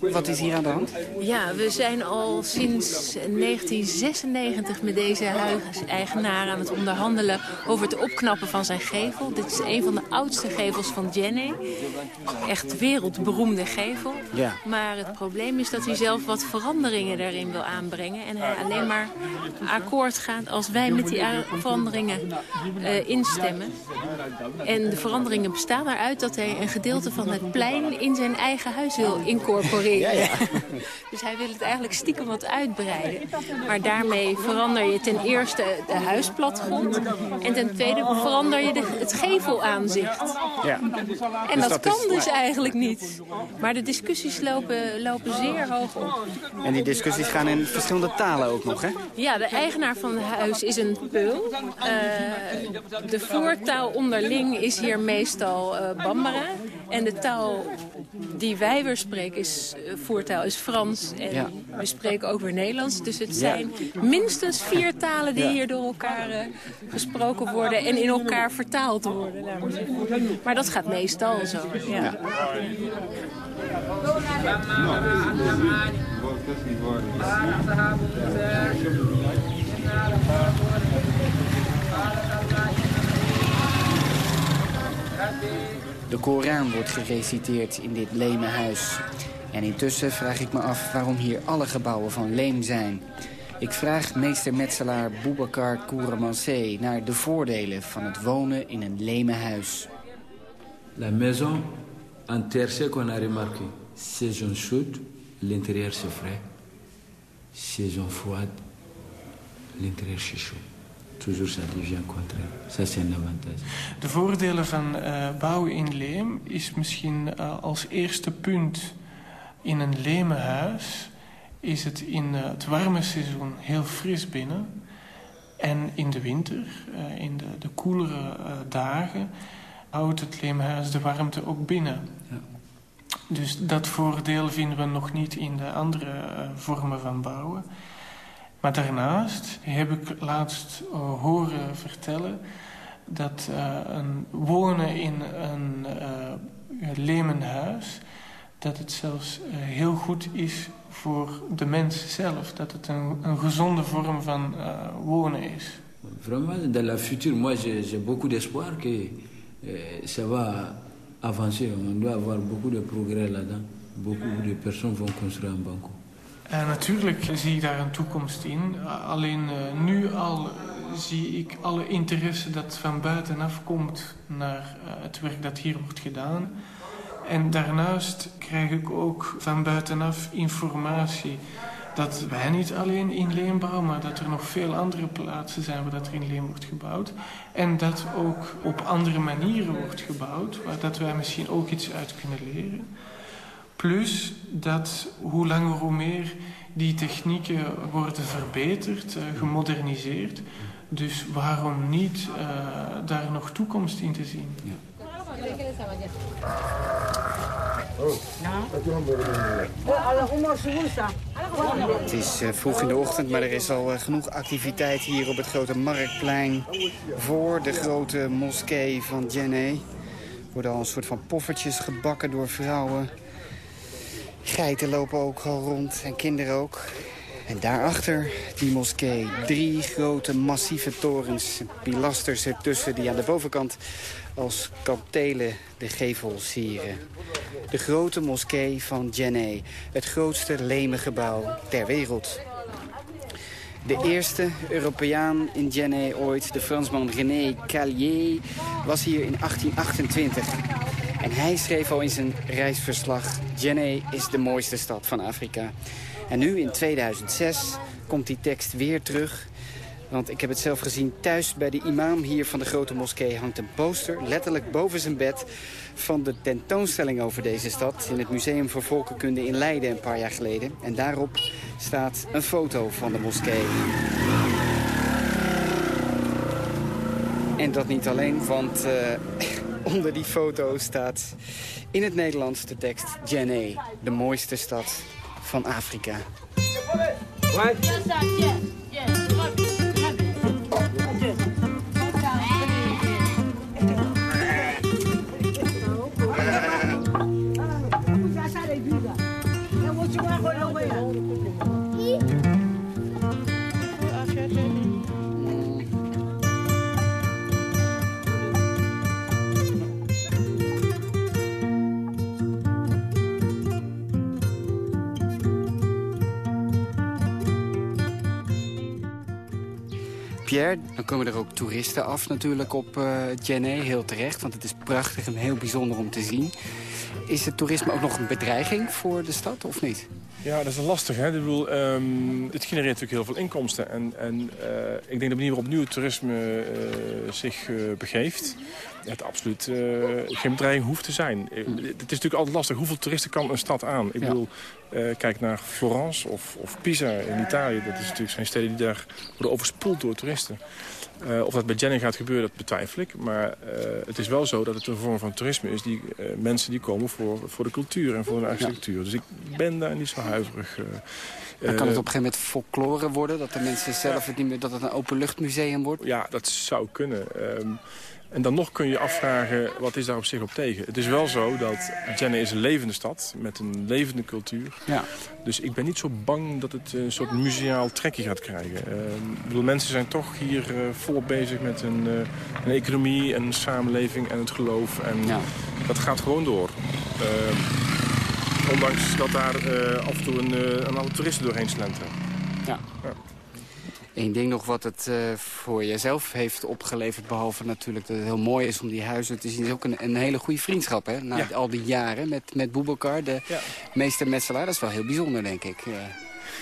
Wat is hier aan de hand? Ja, we zijn al sinds 1996 met deze huiseigenaar aan het onderhandelen... over het opknappen van zijn gevel. Dit is een van de oudste gevels van Jenny. Echt wereldberoemde gevel. Ja. Maar het probleem is dat hij hij zelf wat veranderingen daarin wil aanbrengen. En hij alleen maar akkoord gaat als wij met die veranderingen uh, instemmen. En de veranderingen bestaan eruit dat hij een gedeelte van het plein in zijn eigen huis wil incorporeren. Ja, ja. dus hij wil het eigenlijk stiekem wat uitbreiden. Maar daarmee verander je ten eerste de huisplatgrond. En ten tweede verander je de, het gevelaanzicht. Ja. En dus dat, kan dus eigenlijk niet. Maar de discussies lopen, lopen zeer hoog op. En die discussies gaan in verschillende talen ook nog, hè? Ja, de eigenaar van het huis is een peul. Uh, de voertaal onderling is hier meestal uh, Bambara. En de taal die wij weer spreken is, uh, voertaal is Frans. En ja. we spreken ook weer Nederlands. Dus het zijn ja. minstens vier talen die hier door elkaar gesproken worden... en in elkaar vertaald worden. Maar dat gaat meestal zo, ja. De Koran wordt gereciteerd in dit leme huis. En intussen vraag ik me af waarom hier alle gebouwen van leem zijn. Ik vraag meester metselaar Boubacar Kouramansé naar de voordelen van het wonen in een leme huis. La maison en terre qu'on a remarqué. Saison chaude, l'intérieur c'est frais. Saison froide, l'intérieur c'est chaud. Toujours ça devient contraire. Ça c'est un avantage. De voordelen van uh, bouwen in leem is misschien uh, als eerste punt in een leme huis is het in uh, het warme seizoen heel fris binnen. En in de winter, in de, de koelere dagen, houdt het leemhuis de warmte ook binnen. Ja. Dus dat voordeel vinden we nog niet in de andere uh, vormen van bouwen. Maar daarnaast heb ik laatst uh, horen vertellen dat uh, een wonen in een lemenhuis... dat het zelfs heel goed is voor de mens zelf. Dat het een, een gezonde vorm van wonen is. Vraiment, dans la future, moi j'ai beaucoup d'espoir que eh, ça va avancer. On doit avoir beaucoup de progrès là-dedans. Beaucoup de personnes vont construire een banco. Uh, natuurlijk zie ik daar een toekomst in. Alleen uh, nu al zie ik alle interesse dat van buitenaf komt naar uh, het werk dat hier wordt gedaan. En daarnaast krijg ik ook van buitenaf informatie dat wij niet alleen in leem bouwen, maar dat er nog veel andere plaatsen zijn waar dat er in leem wordt gebouwd. En dat ook op andere manieren wordt gebouwd, waar dat wij misschien ook iets uit kunnen leren. Plus dat hoe langer hoe meer die technieken worden verbeterd, uh, gemoderniseerd. Dus waarom niet uh, daar nog toekomst in te zien? Ja. Het is uh, vroeg in de ochtend, maar er is al uh, genoeg activiteit hier op het grote marktplein... voor de grote moskee van Djenné. Worden al een soort van poffertjes gebakken door vrouwen. Geiten lopen ook al rond en kinderen ook. En daarachter die moskee. Drie grote massieve torens, pilasters ertussen die aan de bovenkant als kantelen de gevel sieren. De grote moskee van Djenné, het grootste lemengebouw ter wereld. De eerste Europeaan in Djenné ooit, de Fransman René Callier, was hier in 1828. En hij schreef al in zijn reisverslag... Djenné is de mooiste stad van Afrika. En nu, in 2006, komt die tekst weer terug want ik heb het zelf gezien thuis bij de imam hier van de grote moskee hangt een poster, letterlijk boven zijn bed, van de tentoonstelling over deze stad in het Museum voor Volkenkunde in Leiden een paar jaar geleden. En daarop staat een foto van de moskee. En dat niet alleen, want uh, onder die foto staat in het Nederlands de tekst Djenné, de mooiste stad van Afrika. Pierre. Dan komen er ook toeristen af natuurlijk op uh, heel terecht. Want het is prachtig en heel bijzonder om te zien. Is het toerisme ook nog een bedreiging voor de stad of niet? Ja, dat is lastig. Hè? Ik bedoel, um, het genereert natuurlijk heel veel inkomsten. En, en uh, ik denk de manier waarop nu het toerisme uh, zich uh, begeeft... het absoluut geen bedreiging hoeft te zijn. Het is natuurlijk altijd lastig. Hoeveel toeristen kan een stad aan? Ik bedoel, kijk naar Florence of, of Pisa in Italië. Dat is natuurlijk zijn steden die daar worden overspoeld door toeristen. Uh, of dat bij Jenny gaat gebeuren, dat betwijfel ik. Maar uh, het is wel zo dat het een vorm van toerisme is. Die uh, mensen die komen voor, voor de cultuur en voor de architectuur. Ja. Dus ik ben daar niet zo huiverig. Maar kan het op een gegeven moment folklore worden? Dat de mensen zelf het niet meer, dat het een openluchtmuseum wordt? Ja, dat zou kunnen. Um, en dan nog kun je afvragen, wat is daar op zich op tegen? Het is wel zo dat Jenne is een levende stad met een levende cultuur. Ja. Dus ik ben niet zo bang dat het een soort museaal trekje gaat krijgen. Uh, bedoel, mensen zijn toch hier uh, volop bezig met een, uh, een economie en een samenleving en het geloof. En ja. dat gaat gewoon door. ondanks dat daar af en toe een, een aantal toeristen doorheen slenteren. Ja. ja. Eén ding nog wat het uh, voor jezelf heeft opgeleverd... behalve natuurlijk dat het heel mooi is om die huizen te zien... is ook een, een hele goede vriendschap, hè? Na ja. al die jaren met, met Boebelkar, de ja. meester metselaar. Dat is wel heel bijzonder, denk ik. Uh,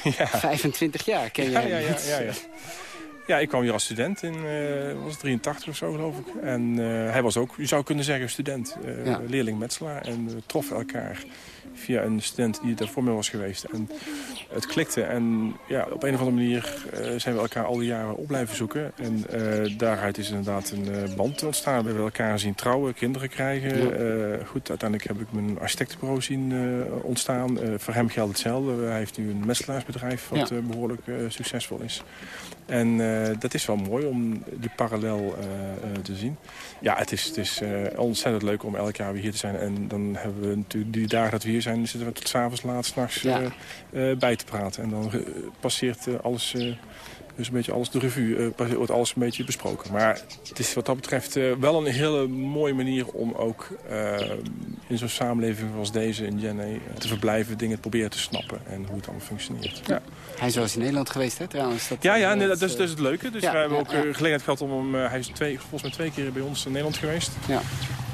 ja. 25 jaar ken je ja, hem ja, ja, ja, ja. Ik kwam hier als student in uh, was 83 of zo, geloof ik. En uh, hij was ook, je zou kunnen zeggen, student, uh, ja. leerling metselaar. En we troffen elkaar via een student die er voor mij was geweest. En het klikte. En ja, op een of andere manier zijn we elkaar al die jaren op blijven zoeken. En daaruit is inderdaad een band ontstaan. We hebben elkaar zien trouwen, kinderen krijgen. Ja. goed, uiteindelijk heb ik mijn architectenbureau zien ontstaan. voor hem geldt hetzelfde. Hij heeft nu een messelaarsbedrijf wat ja. behoorlijk succesvol is. En dat is wel mooi om die parallel te zien. Ja, het is, het is ontzettend leuk om elk jaar weer hier te zijn. En dan hebben we natuurlijk die dagen dat we hier zijn... zitten we tot s'avonds laat s'nachts ja. bij te praten. En dan passeert alles, dus een beetje alles de revue, wordt alles een beetje besproken. Maar het is wat dat betreft wel een hele mooie manier om ook in zo'n samenleving als deze in Jenne te verblijven, dingen te proberen te snappen en hoe het allemaal functioneert. Ja. Hij is wel eens in Nederland geweest, hè, trouwens? Dat, ja, ja nee, dat, is, dat is het leuke. Dus ja, wij hebben ook ja, gelegenheid gehad om hem... hij is twee, volgens mij twee keer bij ons in Nederland geweest. Ja.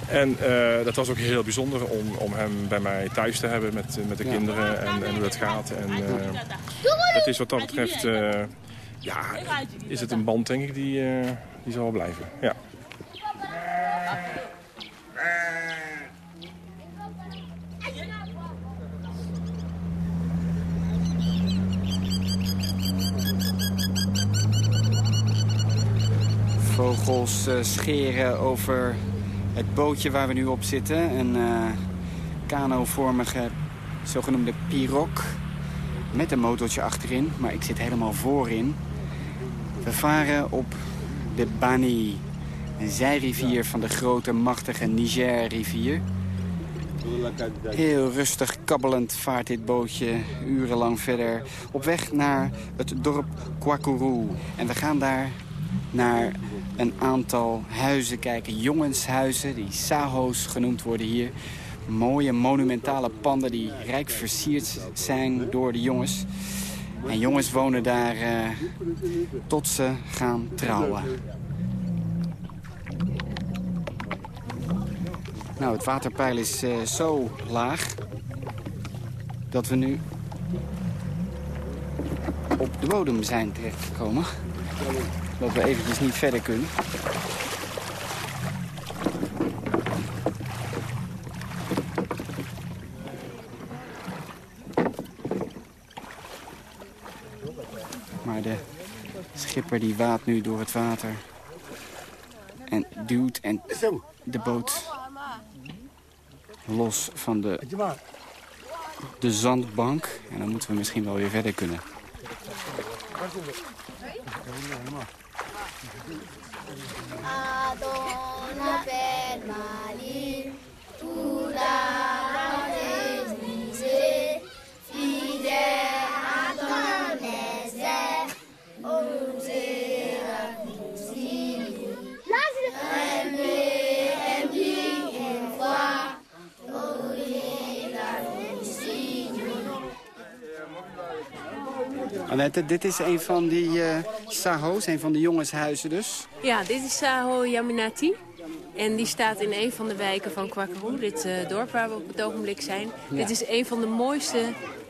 En uh, dat was ook heel bijzonder om, om hem bij mij thuis te hebben met, met de ja. kinderen en, en hoe het gaat. En uh, het is wat dat betreft, uh, ja, is het een band denk ik die, die zal blijven. Ja. Vogels scheren over het bootje waar we nu op zitten. Een uh, kanovormige zogenoemde pirok. Met een motortje achterin, maar ik zit helemaal voorin. We varen op de Bani, een zijrivier van de grote machtige Niger-rivier. Heel rustig kabbelend vaart dit bootje urenlang verder op weg naar het dorp Kwakuru. En we gaan daar naar een aantal huizen kijken. Jongenshuizen, die saho's genoemd worden hier. Mooie monumentale panden die rijk versierd zijn door de jongens. En jongens wonen daar uh, tot ze gaan trouwen. Nou, het waterpeil is uh, zo laag dat we nu op de bodem zijn terechtgekomen dat we eventjes niet verder kunnen. Maar de schipper die waadt nu door het water. En duwt en de boot los van de, de zandbank. En dan moeten we misschien wel weer verder kunnen. Adona per mali, Annette, dit is een van die uh, saho's, een van de jongenshuizen dus. Ja, dit is Saho Yaminati. En die staat in een van de wijken van Kwakaroe, dit uh, dorp waar we op het ogenblik zijn. Dit is een van de mooiste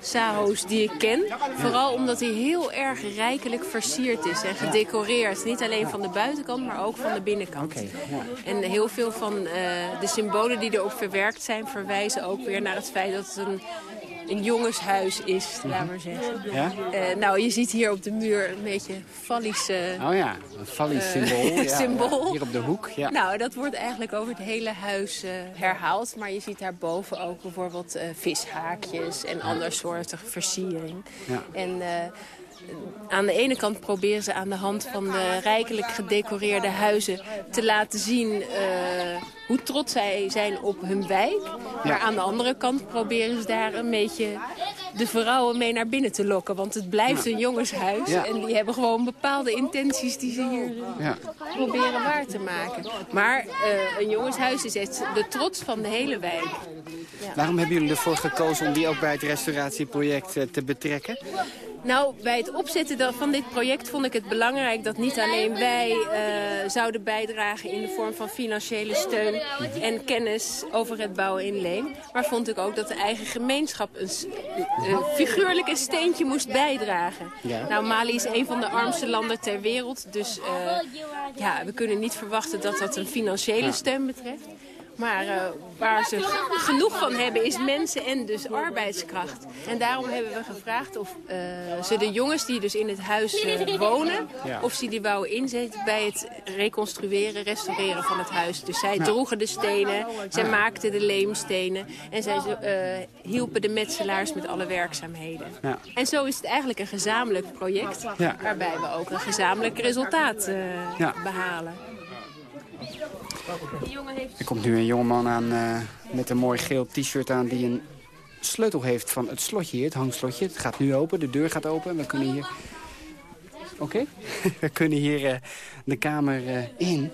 Saho's die ik ken. Vooral omdat hij heel erg rijkelijk versierd is en gedecoreerd. Niet alleen van de buitenkant, maar ook van de binnenkant. En heel veel van uh, de symbolen die erop verwerkt zijn... verwijzen ook weer naar het feit dat het een een jongenshuis is, laat maar zeggen. Ja? Uh, nou, je ziet hier op de muur een beetje fallische... Oh ja, een fallisch symbool. Uh, ja, symbool. Hier op de hoek, ja. Nou, dat wordt eigenlijk over het hele huis uh, herhaald. Maar je ziet daarboven ook bijvoorbeeld vishaakjes en andersoortige versiering. Ja. En aan de ene kant proberen ze aan de hand van de rijkelijk gedecoreerde huizen te laten zien uh, hoe trots zij zijn op hun wijk. Maar aan de andere kant proberen ze daar een beetje de vrouwen mee naar binnen te lokken. Want het blijft een jongenshuis ja. en die hebben gewoon bepaalde intenties die ze hier proberen waar te maken. Maar uh, een jongenshuis is het, de trots van de hele wijk. Waarom hebben jullie ervoor gekozen om die ook bij het restauratieproject uh, te betrekken? Nou, bij het opzetten van dit project vond ik het belangrijk dat niet alleen wij uh, zouden bijdragen in de vorm van financiële steun en kennis over het bouwen in Leem. Maar vond ik ook dat de eigen gemeenschap een, uh, figuurlijk een steentje moest bijdragen. Ja. Nou, Mali is een van de armste landen ter wereld, dus uh, ja, we kunnen niet verwachten dat dat een financiële steun betreft. Maar uh, waar ze genoeg van hebben is mensen en dus arbeidskracht. En daarom hebben we gevraagd of uh, ze de jongens die dus in het huis uh, wonen... Ja. of ze die wouden inzetten bij het reconstrueren, restaureren van het huis. Dus zij droegen de stenen, zij maakten de leemstenen... en zij hielpen de metselaars met alle werkzaamheden. Ja. En zo is het eigenlijk een gezamenlijk project... Ja. waarbij we ook een gezamenlijk resultaat behalen. Er komt nu een jongeman aan uh, met een mooi geel t-shirt aan... die een sleutel heeft van het slotje hier, het hangslotje. Het gaat nu open, de deur gaat open. We kunnen hier... Oké, we kunnen hier uh, de kamer uh, in.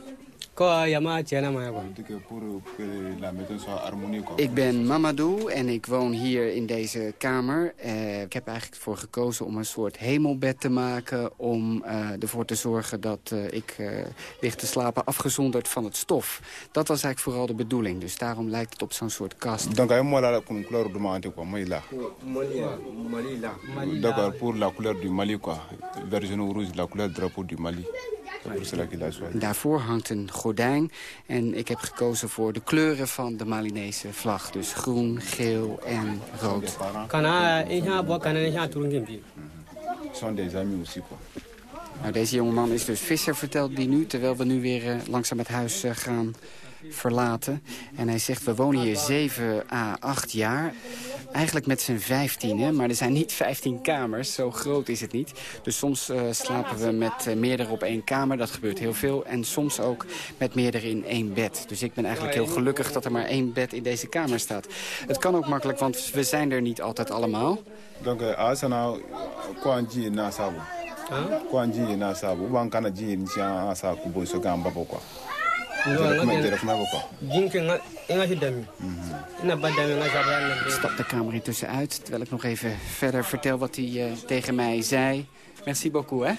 Ik ben Mamadou en ik woon hier in deze kamer. Uh, ik heb eigenlijk voor gekozen om een soort hemelbed te maken... om uh, ervoor te zorgen dat uh, ik lig te slapen afgezonderd van het stof. Dat was eigenlijk vooral de bedoeling. Dus daarom lijkt het op zo'n soort kast. Donc, D'accord, pour la couleur du Mali, quoi. Version rouge, la couleur drapeau du Mali. Daarvoor hangt een gordijn en ik heb gekozen voor de kleuren van de Malinese vlag. Dus groen, geel en rood. Nou, deze jongeman is dus visser, vertelt die nu, terwijl we nu weer uh, langzaam het huis uh, gaan verlaten. En hij zegt, we wonen hier 7 à 8 jaar. Eigenlijk met z'n 15, maar er zijn niet 15 kamers. Zo groot is het niet. Dus soms uh, slapen we met uh, meerdere op één kamer. Dat gebeurt heel veel. En soms ook met meerdere in één bed. Dus ik ben eigenlijk heel gelukkig dat er maar één bed in deze kamer staat. Het kan ook makkelijk, want we zijn er niet altijd allemaal. Donc, als nou kwanji na sabu. Kwanji na sabu. Wan kana ji ni sia sa kubo so kan babo kwa. Ik stap de kamer intussen uit, terwijl ik nog even verder vertel wat hij uh, tegen mij zei. Merci beaucoup, hè?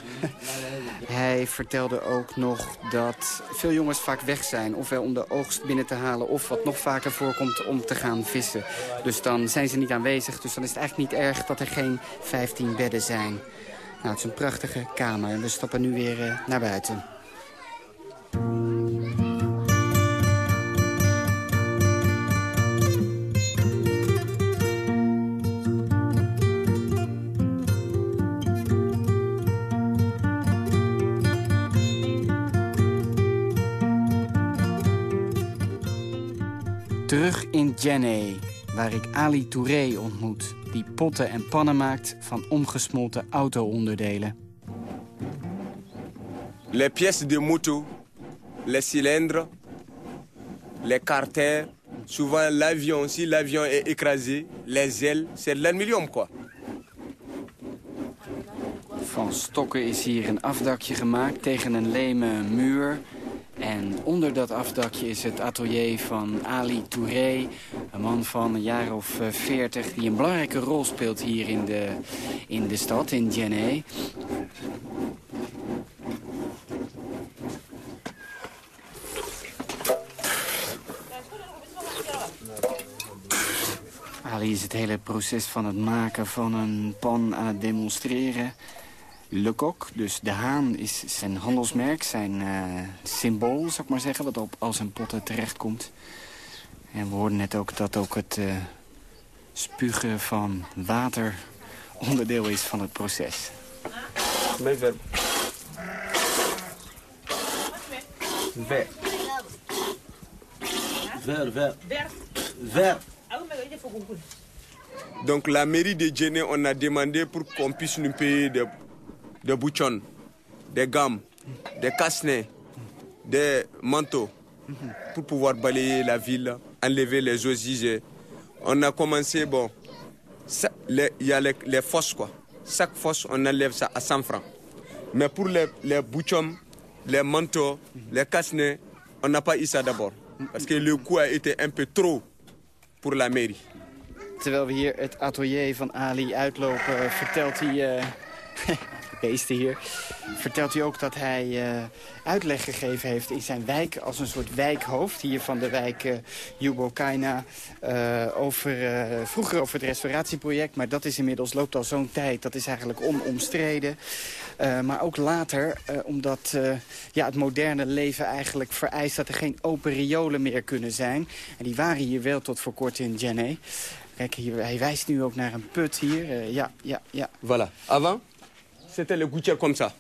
Hij vertelde ook nog dat veel jongens vaak weg zijn. Ofwel om de oogst binnen te halen, of wat nog vaker voorkomt om te gaan vissen. Dus dan zijn ze niet aanwezig, dus dan is het eigenlijk niet erg dat er geen 15 bedden zijn. Nou, het is een prachtige kamer. We stappen nu weer uh, naar buiten. Djenné, waar ik Ali Touré ontmoet... die potten en pannen maakt van omgesmolten auto-onderdelen. Les pièces de moto, les cylindres, les carters... souvent l'avion, si l'avion est écrasé, les ailes, c'est l'aluminium quoi. Van stokken is hier een afdakje gemaakt tegen een leme muur... En onder dat afdakje is het atelier van Ali Touré. Een man van een jaar of eh, veertig die een belangrijke rol speelt hier in de, in de stad, in Djenné. Ali is het hele proces van het maken van een pan aan het demonstreren. Le Coq, dus de haan, is zijn handelsmerk, zijn uh, symbool, zou ik maar zeggen... wat op al zijn potten terechtkomt. En we hoorden net ook dat ook het uh, spugen van water onderdeel is van het proces. Ver. Ver. Ver, ver. Ver. Donc la mairie de Djenné, on a demandé pour qu'on puisse nous payer des, des bouchons, des gammes, des casse-nez, des manteaux, pour pouvoir balayer la ville, enlever les osiges. On a commencé, bon, il y a les, les, fosses, quoi. Chaque fosse, on enlève ça à 100 francs. Mais pour les, les bouchons, les manteaux, les casse-nez, on n'a pas eu ça d'abord. Parce que le coût a été un peu trop pour la mairie. Terwijl we hier het atelier van Ali uitlopen, vertelt hij... Uh, beesten hier. Vertelt hij ook dat hij uh, uitleg gegeven heeft in zijn wijk... als een soort wijkhoofd hier van de wijk uh, Yubokaina... Uh, over, vroeger over het restauratieproject, maar dat is inmiddels loopt al zo'n tijd. Dat is eigenlijk onomstreden. maar ook later, omdat ja, het moderne leven eigenlijk vereist... dat er geen open riolen meer kunnen zijn. En die waren hier wel tot voor kort in Djenné. Kijk, hier, hij wijst nu ook naar een put hier. Ja, ja, ja. Voilà. Avant, c'était le gouttière comme ça.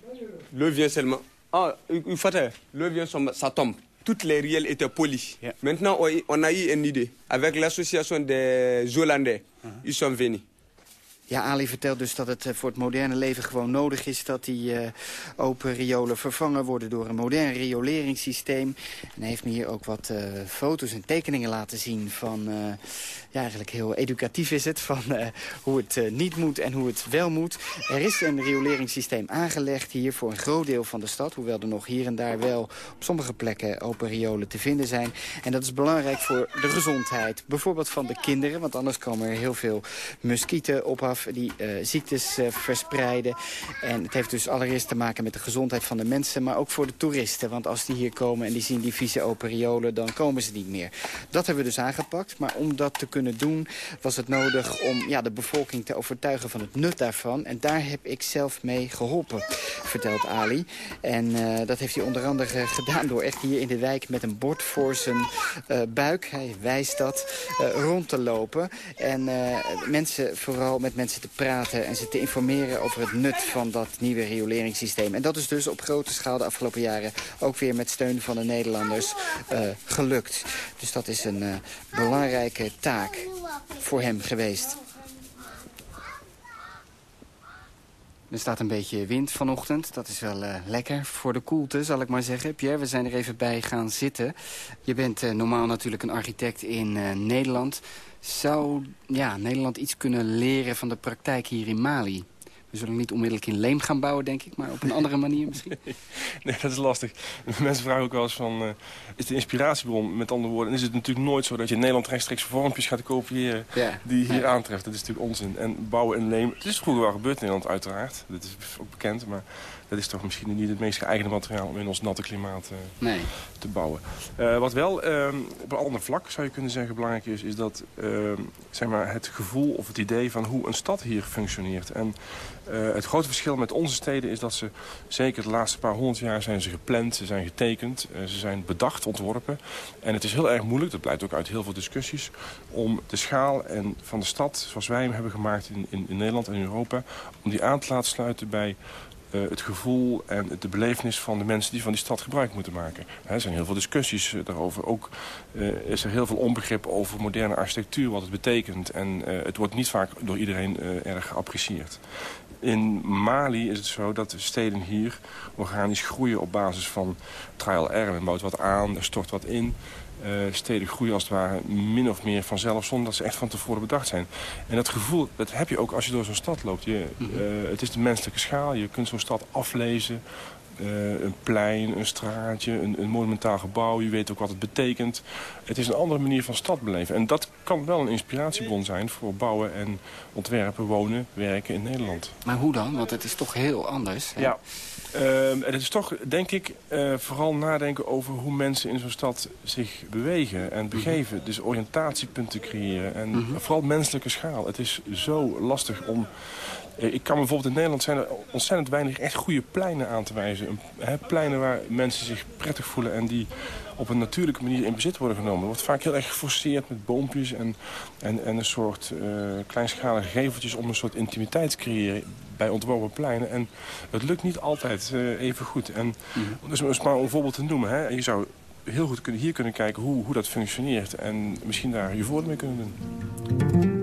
L'eau vient seulement. Ah, il faut l'eau vient, ça tombe. Toutes les riels étaient polies. Yeah. Maintenant, on a eu une idée. Avec l'association des Hollandais, uh -huh. ils sont venus. Ja, Ali vertelt dus dat het voor het moderne leven gewoon nodig is... dat die uh, open riolen vervangen worden door een modern rioleringssysteem. En hij heeft me hier ook wat uh, foto's en tekeningen laten zien van... Ja, eigenlijk heel educatief is het, van hoe het niet moet en hoe het wel moet. Er is een rioleringssysteem aangelegd hier voor een groot deel van de stad... hoewel er nog hier en daar wel op sommige plekken open riolen te vinden zijn. En dat is belangrijk voor de gezondheid. Bijvoorbeeld van de kinderen, want anders komen er heel veel muskieten op af die uh, ziektes uh, verspreiden. En het heeft dus allereerst te maken met de gezondheid van de mensen... maar ook voor de toeristen. Want als die hier komen en die zien die vieze open riolen... dan komen ze niet meer. Dat hebben we dus aangepakt. Maar om dat te kunnen doen was het nodig om ja, de bevolking te overtuigen van het nut daarvan. En daar heb ik zelf mee geholpen, vertelt Ali. En uh, dat heeft hij onder andere gedaan door echt hier in de wijk... met een bord voor zijn buik, hij wijst dat, rond te lopen. En mensen, vooral met mensen te praten en ze te informeren over het nut van dat nieuwe rioleringssysteem. En dat is dus op grote schaal de afgelopen jaren ook weer met steun van de Nederlanders uh, gelukt. Dus dat is een uh, belangrijke taak voor hem geweest. Er staat een beetje wind vanochtend. Dat is wel uh, lekker voor de koelte, zal ik maar zeggen. Pierre, we zijn er even bij gaan zitten. Je bent normaal natuurlijk een architect in Nederland. Zou ja, Nederland iets kunnen leren van de praktijk hier in Mali? We zullen niet onmiddellijk in leem gaan bouwen, denk ik. Maar op een andere manier misschien. Nee, dat is lastig. Mensen vragen ook wel eens van... Uh, is de inspiratiebron, met andere woorden... is het natuurlijk nooit zo dat je in Nederland rechtstreeks vormpjes gaat kopiëren... Ja. die hier ja. aantreft. Dat is natuurlijk onzin. En bouwen in leem... Het is vroeger wel gebeurd in Nederland, uiteraard. Dat is ook bekend, maar... Dat is toch misschien niet het meest geëigende materiaal om in ons natte klimaat uh, nee. te bouwen. Uh, wat wel uh, op een ander vlak zou je kunnen zeggen belangrijk is... is dat zeg maar het gevoel of het idee van hoe een stad hier functioneert. En het grote verschil met onze steden is dat ze... zeker de laatste paar honderd jaar zijn ze gepland, ze zijn getekend... ze zijn bedacht, ontworpen. En het is heel erg moeilijk, dat blijkt ook uit heel veel discussies... om de schaal en van de stad, zoals wij hem hebben gemaakt in, in, in Nederland en Europa... om die aan te laten sluiten bij het gevoel en de belevenis van de mensen die van die stad gebruik moeten maken. er zijn heel veel discussies uh, daarover. Ook uh, is er heel veel onbegrip over moderne architectuur, wat het betekent. En het wordt niet vaak door iedereen erg geapprecieerd. In Mali is het zo dat de steden hier organisch groeien op basis van trial error. Men bouwt wat aan, er stort wat in. Uh, steden groeien als het ware min of meer vanzelf... zonder dat ze echt van tevoren bedacht zijn. En dat gevoel dat heb je ook als je door zo'n stad loopt. Je, uh, het is de menselijke schaal. Je kunt zo'n stad aflezen. Uh, een plein, een straatje, een, een monumentaal gebouw. Je weet ook wat het betekent. Het is een andere manier van stad beleven. En dat kan wel een inspiratiebron zijn voor bouwen en ontwerpen, wonen, werken in Nederland. Maar hoe dan? Want het is toch heel anders. Hè? Ja, uh, het is toch, denk ik, uh, vooral nadenken over hoe mensen in zo'n stad zich bewegen en begeven. Dus oriëntatiepunten creëren en Mhm. vooral menselijke schaal. Het is zo lastig om... eh, Ik kan bijvoorbeeld in Nederland zijn er ontzettend weinig echt goede pleinen aan te wijzen. Pleinen waar mensen zich prettig voelen en die op een natuurlijke manier in bezit worden genomen. Er wordt vaak heel erg geforceerd met boompjes en, en, en een soort eh, kleinschalige geveltjes om een soort intimiteit te creëren bij ontworpen pleinen. En het lukt niet altijd eh, even goed. En, Dus om eens maar een voorbeeld te noemen. Hè, je zou heel goed kunnen, hier kunnen kijken hoe, hoe dat functioneert. En misschien daar je voordeel mee kunnen doen.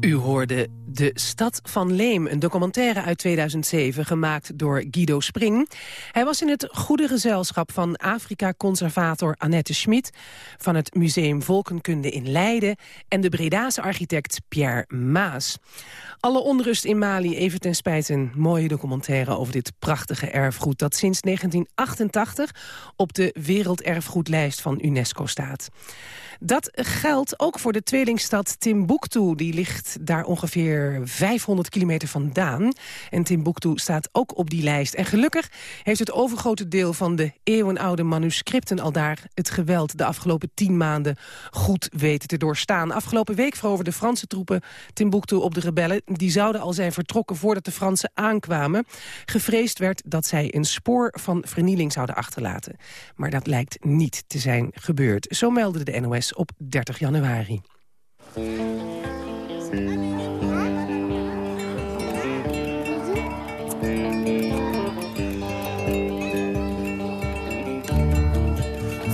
U hoorde De Stad van Leem, een documentaire uit 2007... gemaakt door Guido Spring. Hij was in het goede gezelschap van Afrika-conservator Annette Schmid... van het Museum Volkenkunde in Leiden... en de Bredase architect Pierre Maas. Alle onrust in Mali even ten spijt een mooie documentaire... over dit prachtige erfgoed dat sinds 1988... op de werelderfgoedlijst van UNESCO staat. Dat geldt ook voor de tweelingstad Timbuktu. Die ligt daar ongeveer 500 kilometer vandaan. En Timbuktu staat ook op die lijst. En gelukkig heeft het overgrote deel van de eeuwenoude manuscripten... al daar het geweld de afgelopen tien maanden goed weten te doorstaan. Afgelopen week veroverden Franse troepen Timbuktu op de rebellen. Die zouden al zijn vertrokken voordat de Fransen aankwamen. Gevreesd werd dat zij een spoor van vernieling zouden achterlaten. Maar dat lijkt niet te zijn gebeurd. Zo meldde de NOS op 30 januari.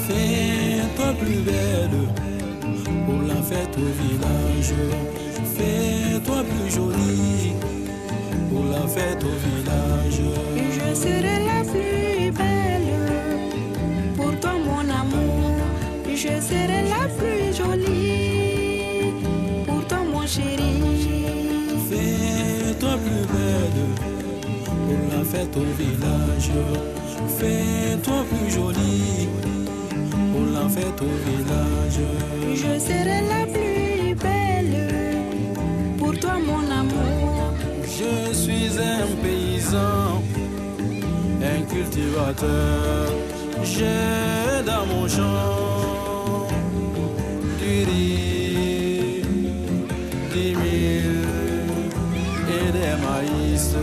Fais-toi plus belle pour la fête au village. Fais-toi plus jolie pour la fête au village. Je serai fête au village. Fais-toi plus jolie pour la fête au village. Je serai la plus belle pour toi, mon amour. Je suis un paysan, un cultivateur. J'ai dans mon champ du riz, des mille et des maïs.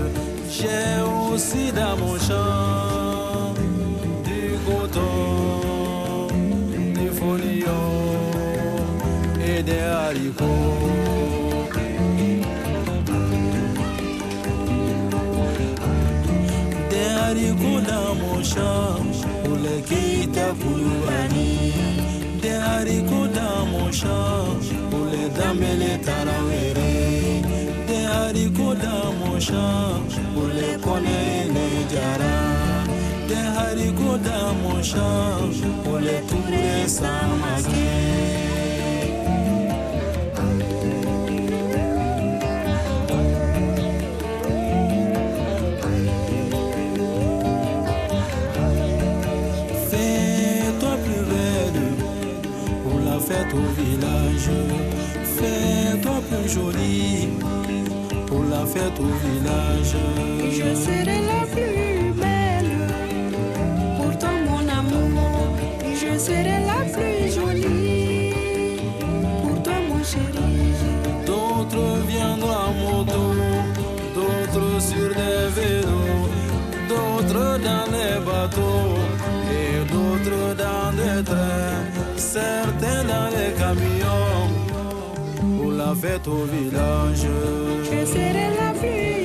J'ai aussi dans mon champ du coton, du folio et des haricots. Des haricots dans mon champ pour les Koulibaly. Des haricots dans mon champ pour les Tarawere. Des haricots champ pour les belle pour la fête au village. Fais-toi plus jolie pour la fête au village. Je serai la plus plus jolie pour toi, mon chéri. D'autres viendront à moto, d'autres sur des vélos, d'autres dans les bateaux et d'autres dans des trains, certains dans les camions pour la fête au village. Je serai la plus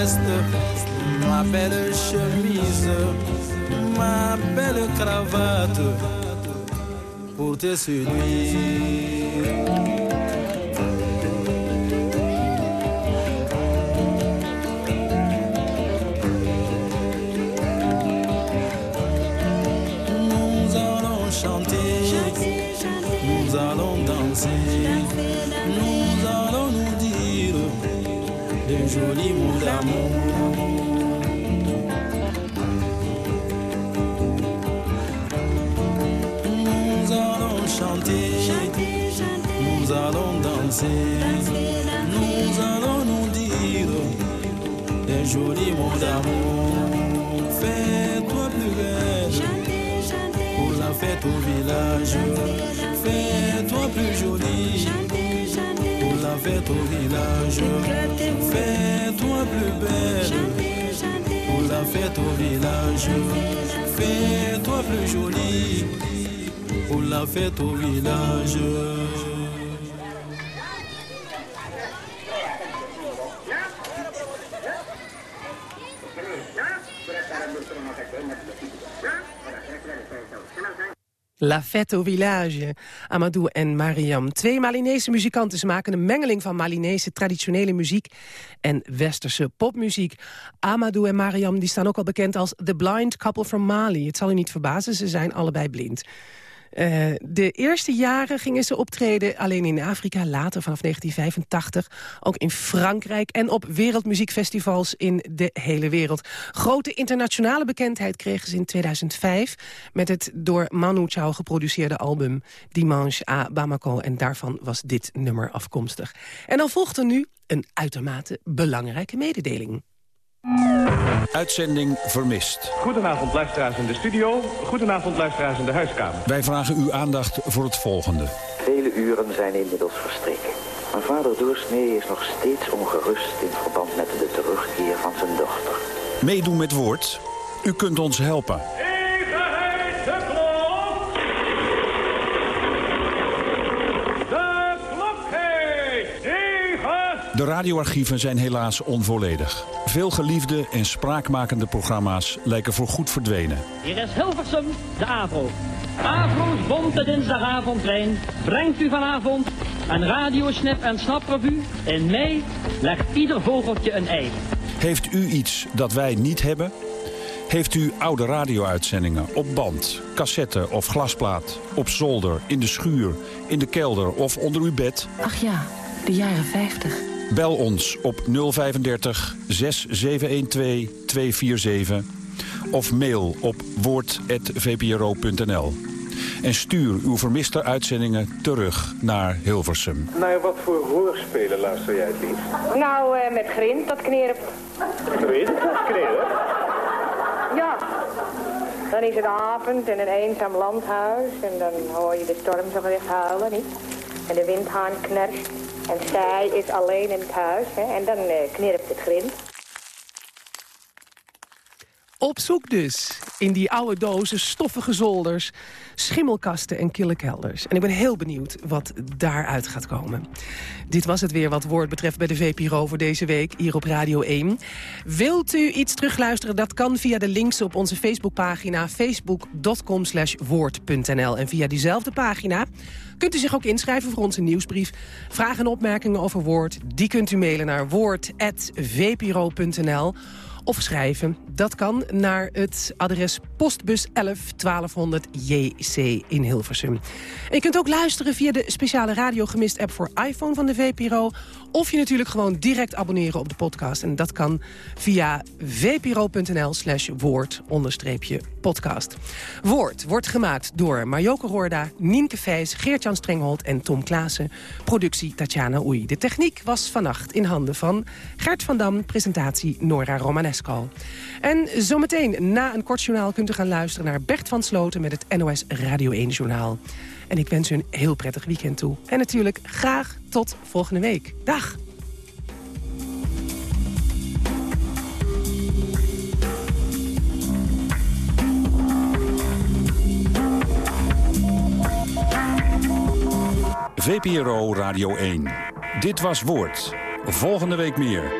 veste, ma belle chemise, ma belle cravate pour te séduire. Joli mot d'amour. Nous allons chanter, nous allons danser, nous allons nous dire des jolis mots d'amour. Fais-toi plus belle pour la fête au village. Fais-toi fête au village. Fais-toi plus belle pour la fête au village. Fais-toi plus jolie pour la fête au village. La Fête au Village, Amadou en Mariam. Twee Malinese muzikanten. Ze maken een mengeling van Malinese traditionele muziek en westerse popmuziek. Amadou en Mariam die staan ook al bekend als The Blind Couple from Mali. Het zal u niet verbazen, ze zijn allebei blind. Uh, de eerste jaren gingen ze optreden alleen in Afrika. Later, vanaf 1985, ook in Frankrijk... en op wereldmuziekfestivals in de hele wereld. Grote internationale bekendheid kregen ze in 2005... met het door Manu Chao geproduceerde album Dimanche à Bamako. En daarvan was dit nummer afkomstig. En dan volgde nu een uitermate belangrijke mededeling. Uitzending vermist. Goedenavond luisteraars in de studio. Goedenavond luisteraars in de huiskamer. Wij vragen uw aandacht voor het volgende. Vele uren zijn inmiddels verstreken. Mijn vader Doorsnee is nog steeds ongerust in verband met de terugkeer van zijn dochter. Meedoen met woord. U kunt ons helpen. De radioarchieven zijn helaas onvolledig. Veel geliefde en spraakmakende programma's lijken voorgoed verdwenen. Hier is Hilversum, de AVRO. AVRO's bonte dinsdagavondtrein brengt u vanavond een radiosnip en snaprevue. In mei legt ieder vogeltje een ei. Heeft u iets dat wij niet hebben? Heeft u oude radio-uitzendingen op band, cassette of glasplaat... op zolder, in de schuur, in de kelder of onder uw bed? Ach ja, de jaren 50. Bel ons op 035 6712 247 of mail op woord.vpro.nl. En stuur uw vermiste uitzendingen terug naar Hilversum. Naar wat voor hoorspelen luister jij het liefst? Nou, uh, met grind, dat knerp. Grind, dat knerp? Ja. Dan is het avond in een eenzaam landhuis en dan hoor je de storm zo gericht huilen, niet? En de windhaan knerst. En zij is alleen in het huis en dan uh, knirpt het grind. Op zoek dus in die oude dozen, stoffige zolders, schimmelkasten en kille kelders. En ik ben heel benieuwd wat daaruit gaat komen. Dit was het weer wat woord betreft bij de VPRO voor deze week hier op Radio 1. Wilt u iets terugluisteren? Dat kan via de links op onze Facebookpagina facebook.com woord.nl. En via diezelfde pagina kunt u zich ook inschrijven voor onze nieuwsbrief. Vragen en opmerkingen over Woord, die kunt u mailen naar woord.vpro.nl of schrijven. Dat kan naar het adres postbus 11 1200 JC in Hilversum. En je kunt ook luisteren via de speciale Radio Gemist app voor iPhone van de VPRO. Of je natuurlijk gewoon direct abonneren op de podcast. En dat kan via vpro.nl slash woord podcast. Woord wordt gemaakt door Marjoke Horda, Nienke Vijs, Geert-Jan Strenghold en Tom Klaassen. Productie Tatjana Oei. De techniek was vannacht in handen van Gert van Dam, presentatie Nora Romanesco. En zometeen na een kort journaal kunt u gaan luisteren naar Bert van Sloten met het NOS Radio 1 Journaal. En ik wens u een heel prettig weekend toe. En natuurlijk graag tot volgende week. Dag! VPRO Radio 1. Dit was Woord. Volgende week meer.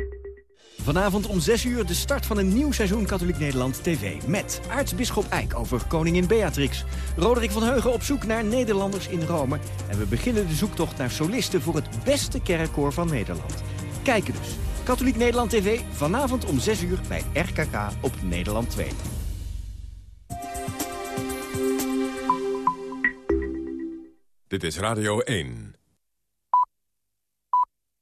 Vanavond om 6 uur de start van een nieuw seizoen Katholiek Nederland TV. Met aartsbisschop Eijk over koningin Beatrix. Roderick van Heugen op zoek naar Nederlanders in Rome. En we beginnen de zoektocht naar solisten voor het beste kerkkoor van Nederland. Kijken dus. Katholiek Nederland TV vanavond om 6 uur bij RKK op Nederland 2. Dit is Radio 1.